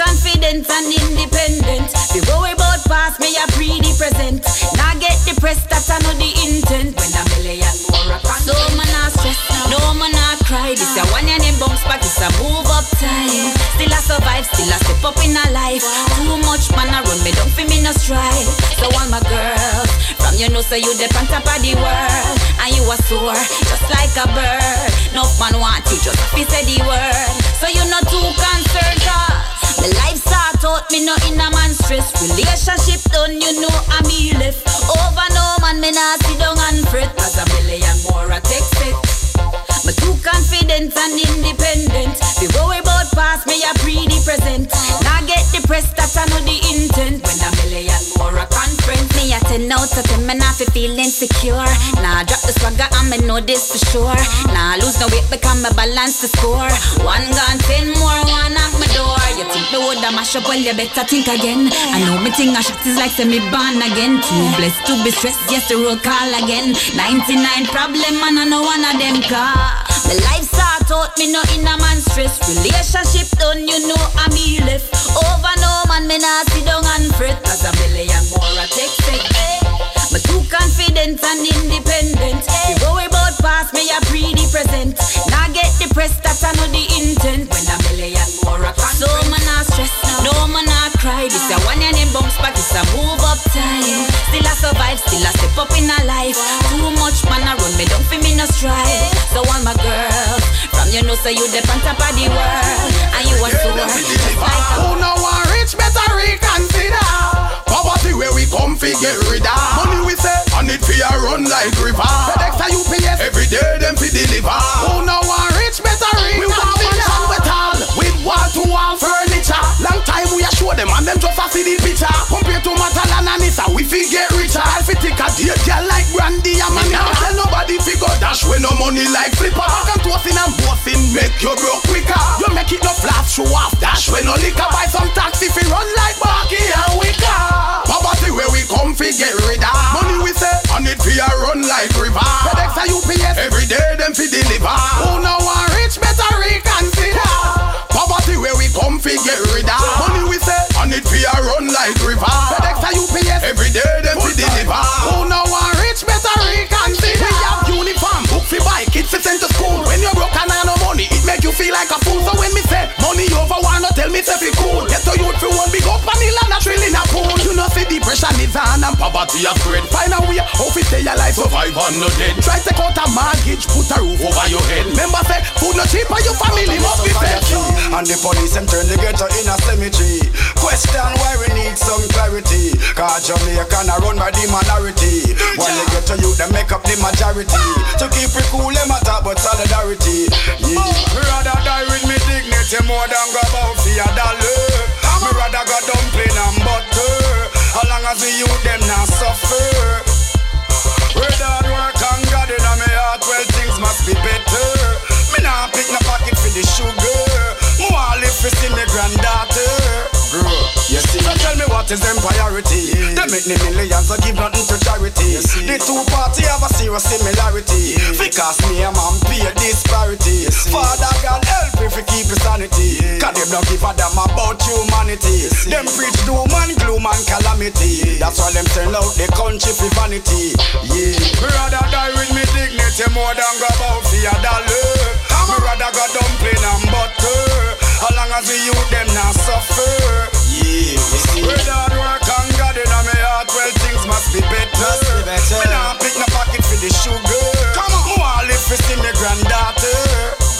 confident and independent. Be worry about past me a pretty present. Now get depressed that I know the intent. When a million more I So man not stress no. Man not cry. This a one and bounce back This a move up time. Still I survive Still I step up in a life. Too much man I run me don't feel me no stride So all my girls From you know say you the on top of the world. And you a soar Just like a bird. No man want you just be said the word. So you're not too concerned The life start out me no in a man stress Relationship done you know I'm me left Over no man me nah sit down and fret Cause a million more I text it me too confident and independent. Be worry about past me a pretty present. Now get depressed that I know the intent. When a million more a conference, me a ten out ten, me not fi feel insecure. Nah drop the swagger me know this for sure. Nah lose no weight because me balance the score. One gone, ten more, one knock my door. You think me woulda mash up? Well you better think again. I know me think a shot is like me born again. Too blessed to be stressed, yes the roll call again. 99 problem and I know one of them car. The life start out me no in a man stress Relationship done you know I me left Over no man me nah sit down and fret Cause a million more confident and independent You worry about past me a pretty present. Now get depressed that I know the intent. When a million more I So man nah stress no man nah cry. This a one and them bounce back This a move up time. Still I survive Still I step up in a life. Too much man I run me don't feel me no stride So all my girls From you know say you the on top of the world. And you a soar Just like a Who know one rich better reconsider Poverty where we come fi get rid of. Money we say. And it fi a run like river. FedEx and UPS. Every day them fi deliver. Who know one rich better reconsider We want mansion with all With wall to wall furniture A show them and them just a see the picture. Compared to Matalan and Issa we fi get richer. I fi take a date girl like Brandy and man Now tell nobody fi go dash with no money like flipper. Come toasting and boasting make you broke quicker. You make it no flash show off dash with no liquor. Buy some taxi fi run like Barky and Wicker. Poverty where we come fi get rid of. Money we say and it fi a run like river. FedEx and UPS every day them fi deliver. Who know one rich better reconsider Poverty where we come fi get rid of. Money we run like river. FedEx and UPS every day them fi deliver. Who know one rich better reconsider? We have uniform. Book fi buy kids fi send to school. When you're you feel like a fool So when me say money over wanna tell me say fi cool Get to youth fi one big up and the land a drill in a pool You know see depression is on and poverty a spread Find a way how fi stay alive survive and no dead Try take out a mortgage put a roof over your head Remember say food no cheap and your family must be fed And the police them turn the ghetto in a cemetery. Question why we need some clarity. Cause Jamaican are run by the minority. While the ghetto youth them make up the majority. To keep it cool, them a talk about solidarity. Go about tell me them priority? They make me millions, so give nothing to charity. The two party have a serious similarity. Because me and man pay disparity. Father God help if we keep sanity. Cause them don't give a damn about humanity. Them preach doom and gloom and calamity. That's why them turn out the country for vanity. Yeah. Me rather die with me dignity more than go about for a dollar. Me rather go dumpling and butter. How long as the youth them not suffer? Yeah. With hard work and God in my heart, well things must be better. Me nah pick no pocket for the sugar. Come on. Me want live for see me granddaughter.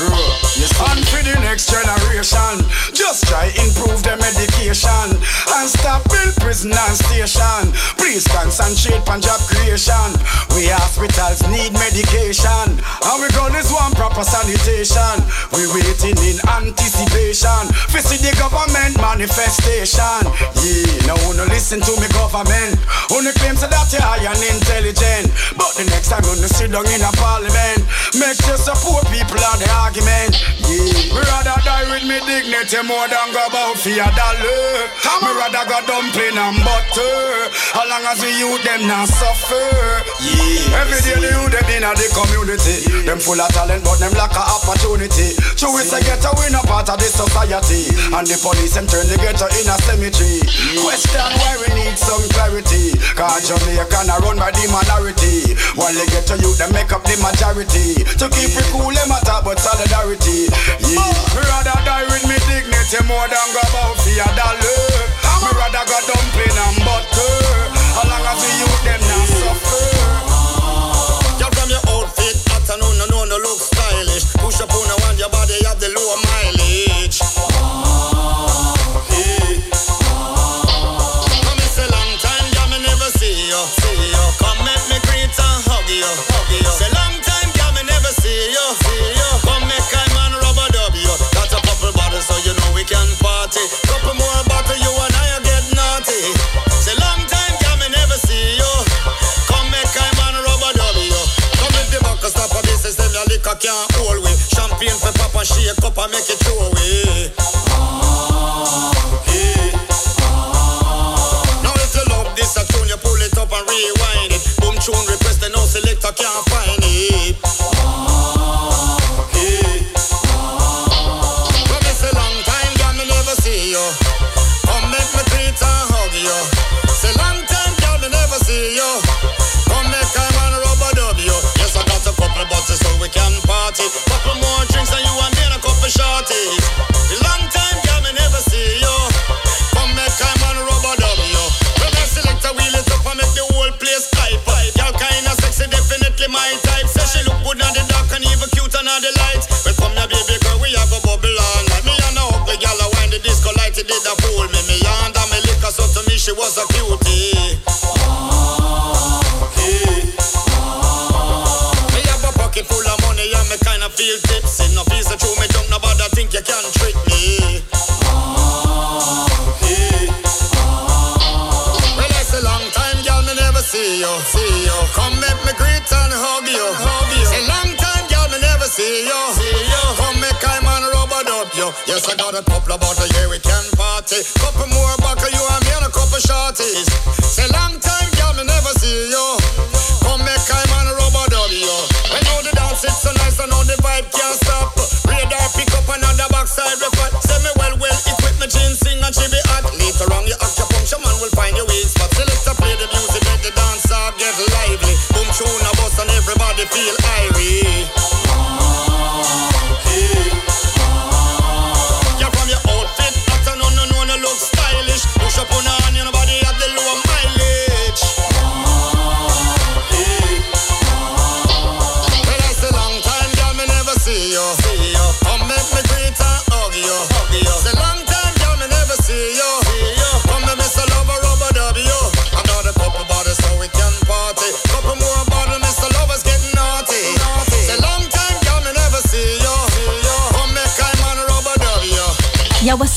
Girl, yes, and for the next generation, just try improve the medication and stop build prison and station. Please concentrate on job creation. We hospitals need medication, and we call this one proper sanitation. We waiting in anticipation. See the government manifestation. Yeah, now wanna listen to me government. Only claim say that you're high and intelligent, but the next time you sit down in a parliament, make sure support people on the argument. Yeah, me rather die with me dignity more than go about for a dollar. Me rather go dumpling and butter. How long as the youth them not suffer? Yeah, every day the youth them in the community. Them full of talent but them lack a opportunity. True it's a ghetto we not part of the society. And the police them turn the ghetto in a cemetery. Question why we need some clarity. Cause Jamaican are run by the minority. While the ghetto youth them make up the majority. To keep it cool them a talk about solidarity. Yeah, rather die with me dignity more than go about for a dollar. Me rather go dumpling and can't hold we. Champagne for papa, shake up and make it throw away. Yeah. Now if you love this a tune, you pull it up and rewind it. Boom tune request, the no selector can't she was a cutie. Yeah. Me have a pocket full of money and me kinda feel tipsy. No piece of true me junk, nobody think you can trick me. Yeah. Well, it's a long time, girl, me never see you, see you. Come make me greet and hug you, hug you. It's a long time, girl, me never see you, see you. Come make I man rubber dub you. Yes, I got a couple of bottles, yeah, we can party. Couple more buckle, you and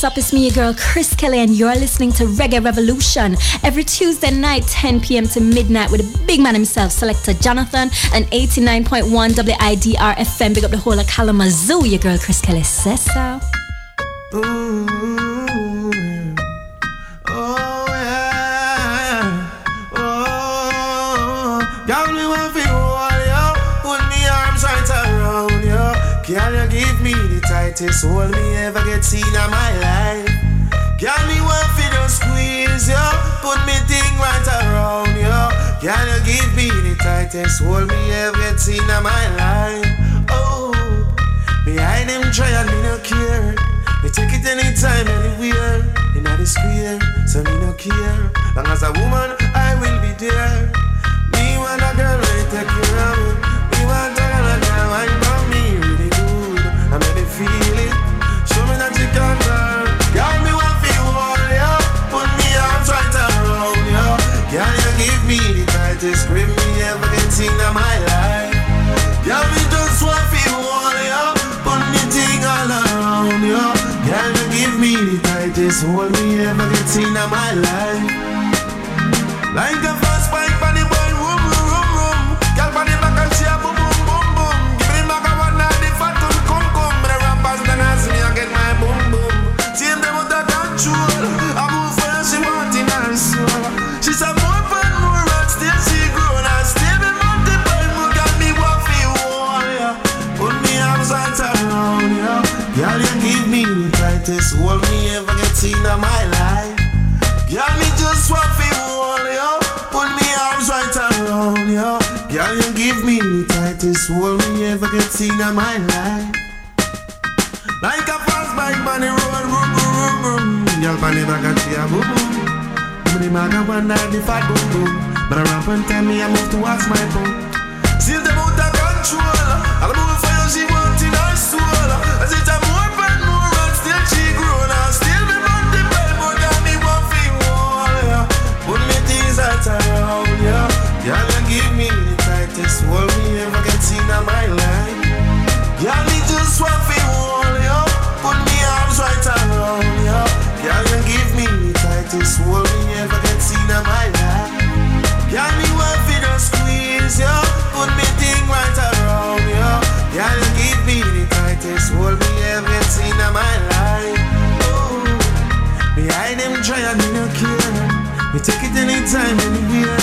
up? It's me, your girl Chris Kelly, and you're listening to Reggae Revolution every Tuesday night, 10 p.m. to midnight, with a big man himself, Selector Jonathon, and 89.1 WIDR FM. Big up the whole of Kalamazoo. Your girl Chris Kelly says so. Oh the tightest hold me ever get seen in my life? Can me want fi just squeeze yo? put me thing right around yo. Can you give me the tightest hold me ever get seen in my life? Oh, behind them try and me no care. Me take it anytime, anywhere. In the square, so me no care. Long as a woman, I will be there. Tightest we ever get seen in my life? Like a in my life. Like a fast bike on the road, boom, boom, boom, boom. Girl, on the back and she a boom, boom. The maga night, the fat boom, boom. But I ramp and tell me I move towards my boom. See them out of control. The move for you, she want in her soul. As it's a more fun, more and still she grown and still me multiple. More than me one feel all, yeah. Put me things out around, yeah. Girl, anytime, anywhere.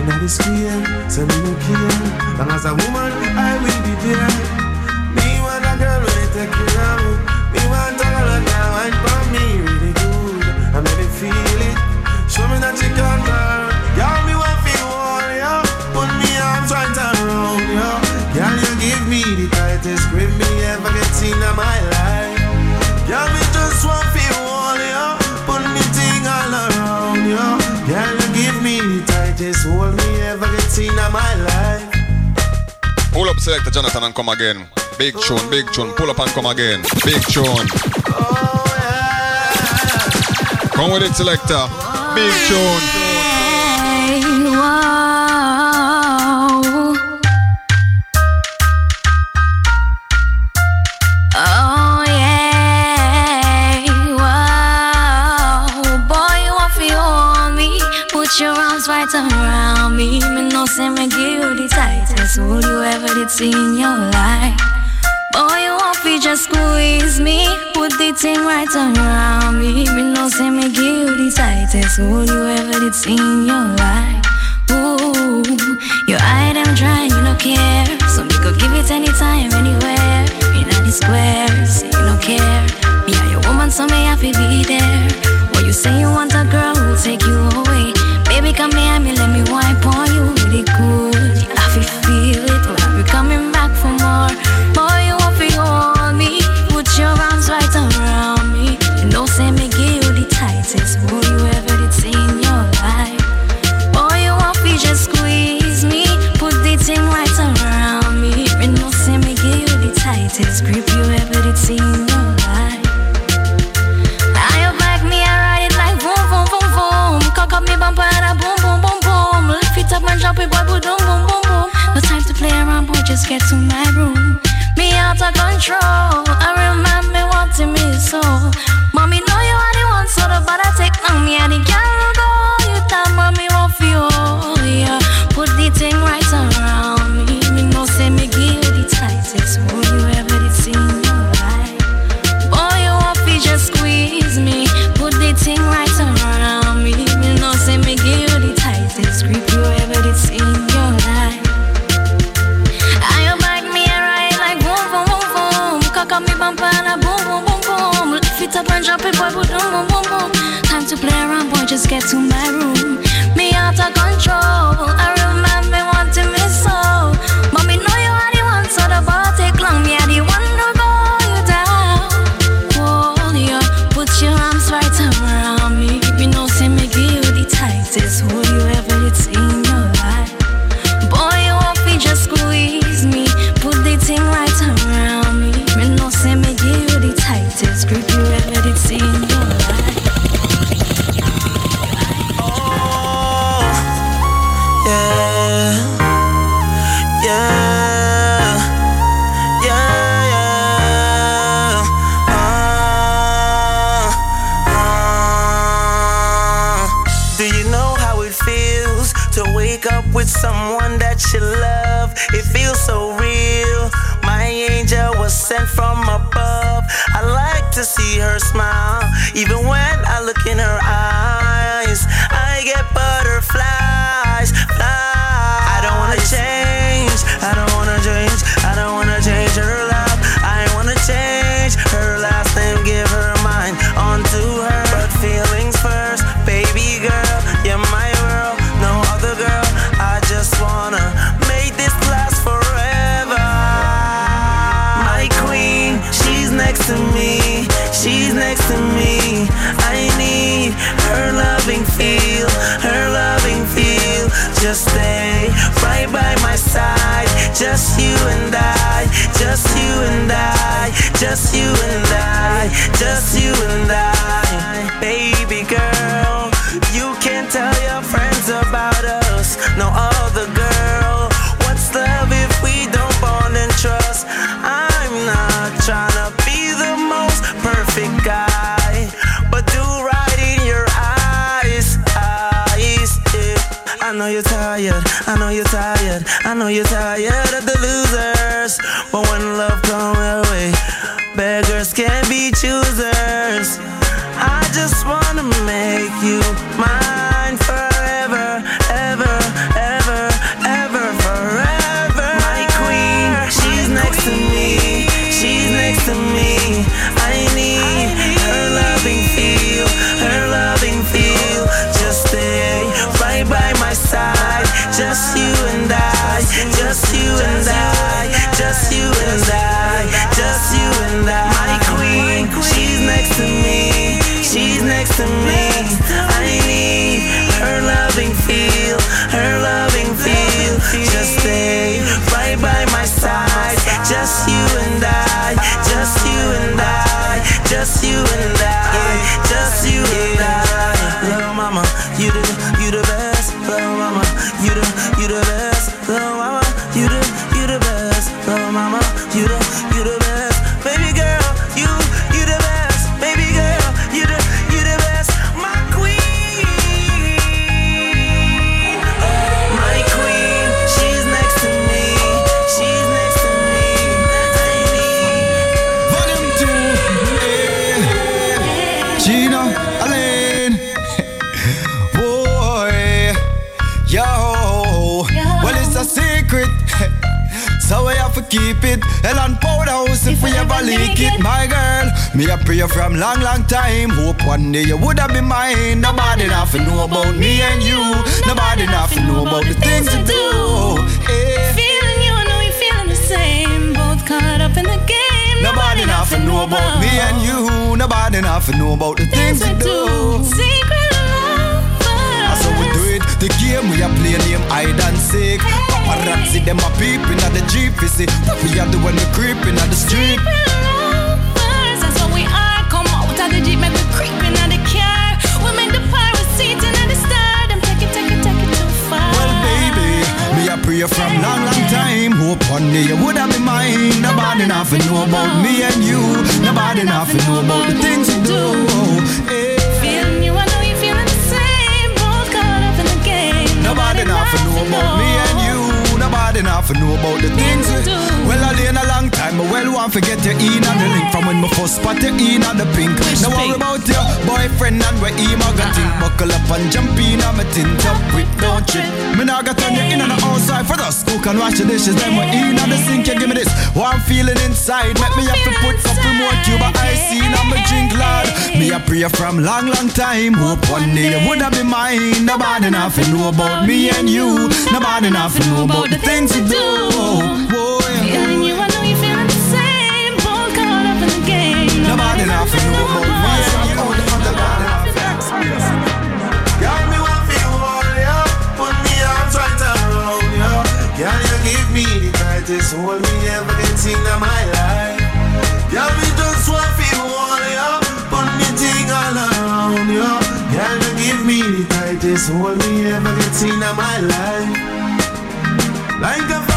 Inna the square, so me no care. Long as a woman, I will be there. Selector Jonathon and come again. Big tune, big tune. Pull up and come again. Big tune. Come with it, selector. Big tune. Oh? Put your arms right around me. Me no say me give tightest hold you ever did see in your life. Boy, you want to just squeeze me? Put the thing right around me. Me no say me give you the hold you ever did see in your life. Ooh, your eye them dry, you no care. So me go give it anytime, anywhere. In the square, say you no care. Me are your woman, so me to be there. When you say you want a girl, who'll take you away. Baby, come here, me let me wipe on you really good. You get to my room. Me out of control, with someone that you love? It feels so real. My angel was sent from above. I like to see her smile, even when I look in her eyes. I get butterflies, Just you and I, just you and I, just you and I, just you and I. Baby girl, you can tell your friends about us. No other girl. What's love if we don't bond and trust? I'm not trying to be the most perfect guy, but do right in your eyes. I know you're tired, I know you're tired, I know you're tired keep it. Hell and powder house if we ever leak it. My girl, me a pray from long, long time. Hope one day you would have been mine. Nobody nothing know about me and you. Nobody nothing know about the things you do. Eh. Feeling you, I know you're feeling the same. Both caught up in the game. Nobody nothing know about me and you. Nobody nothing know about the things we do. Secret The game we a play name hide and seek. Paparazzi them a peeping at the Jeep, you see. We are the one we creeping at the street. lovers, that's what we are. Come out of the jeep, make we creeping out the car. We make the seat and at the start. Them take it, take it, take it too far. Well, baby, me a pray from long, long time. Hope one day you would have been mine. Nobody nothing know about me and you. Nobody nothing know about the things you do. Eh. Nobody nothing know about me and you. Nobody nothing know about the things we do. Well, I lay in a long time, but well, want forget you in on the link from when my first spot you in on the pink. Now worry about your boyfriend and where he mag a think. Buckle up and jump in on my tint up quick, don't trip. Me now got turn you in on the outside for us. Cook and wash the dishes, then we in on the sink. You give me this, what I'm feeling inside. Make me have to put couple more cube of ice in on my drink, lad. Me a prayer from long, long time. Hope one day you woulda been mine. Nobody nothing know about me and you. Nobody nothing know about the things you do. You, I know you're feeling the same. Both caught up in the game. Nobody nothing know about me and you. Girl, me want feel all ya. Put me arms right around ya. Girl, you give me the tightest hold me ever get in my life. Girl, me just want feel all ya. Put me thing all around ya. Girl, you give me the tightest hold me ever get in my life. Like a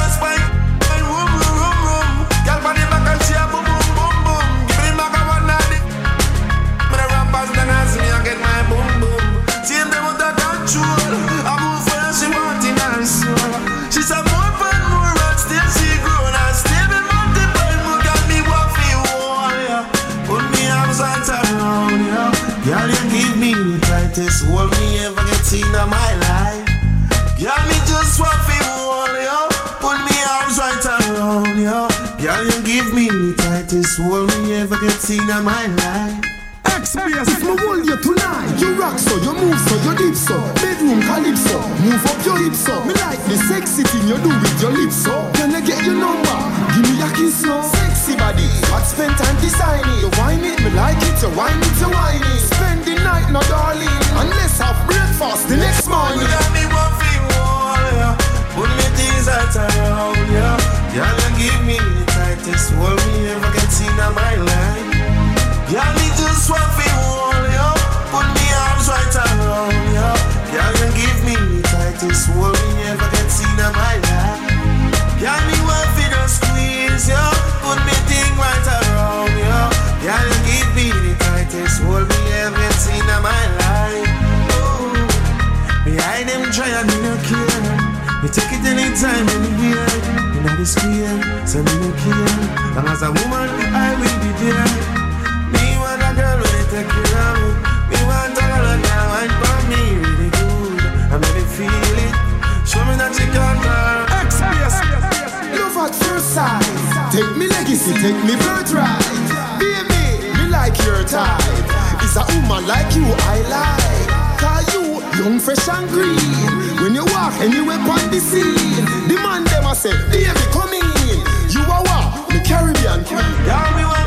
in my life. If me hold you tonight You rock so, you move so, you dip so Bedroom calypso, move up your hips so Me like the sexy thing you do with your lips so Can I get your number? Give me a kiss so Sexy body, hot spend time designing You whine it, me like it, you whine it, you whine it Spend the night, no darling Unless I have breakfast the next morning You got me one all oh, ya. Put me things out around ya. Girl, you give me the tightest hold me ever get in my life. Girl, me just want feel all ya. Put me arms right around ya. Girl, you give me the tightest hold me ever get seen in my life. Girl, me feel just squeeze ya. Put me thing right around ya. Girl, you give me the tightest hold me ever get seen in my life. Oh. Behind them try and me no care. Me take it anytime, anywhere. You know the square, so me no care. Long as a woman, I will be there. Good. I make me feel it. Show me that you can girl. XBS, love at first sight Take me legacy, take me birthright Baby, me like your type Is a woman like you I like Call you young, fresh and green When you walk anywhere on the scene The man them a say, baby come in You are what? The Caribbean queen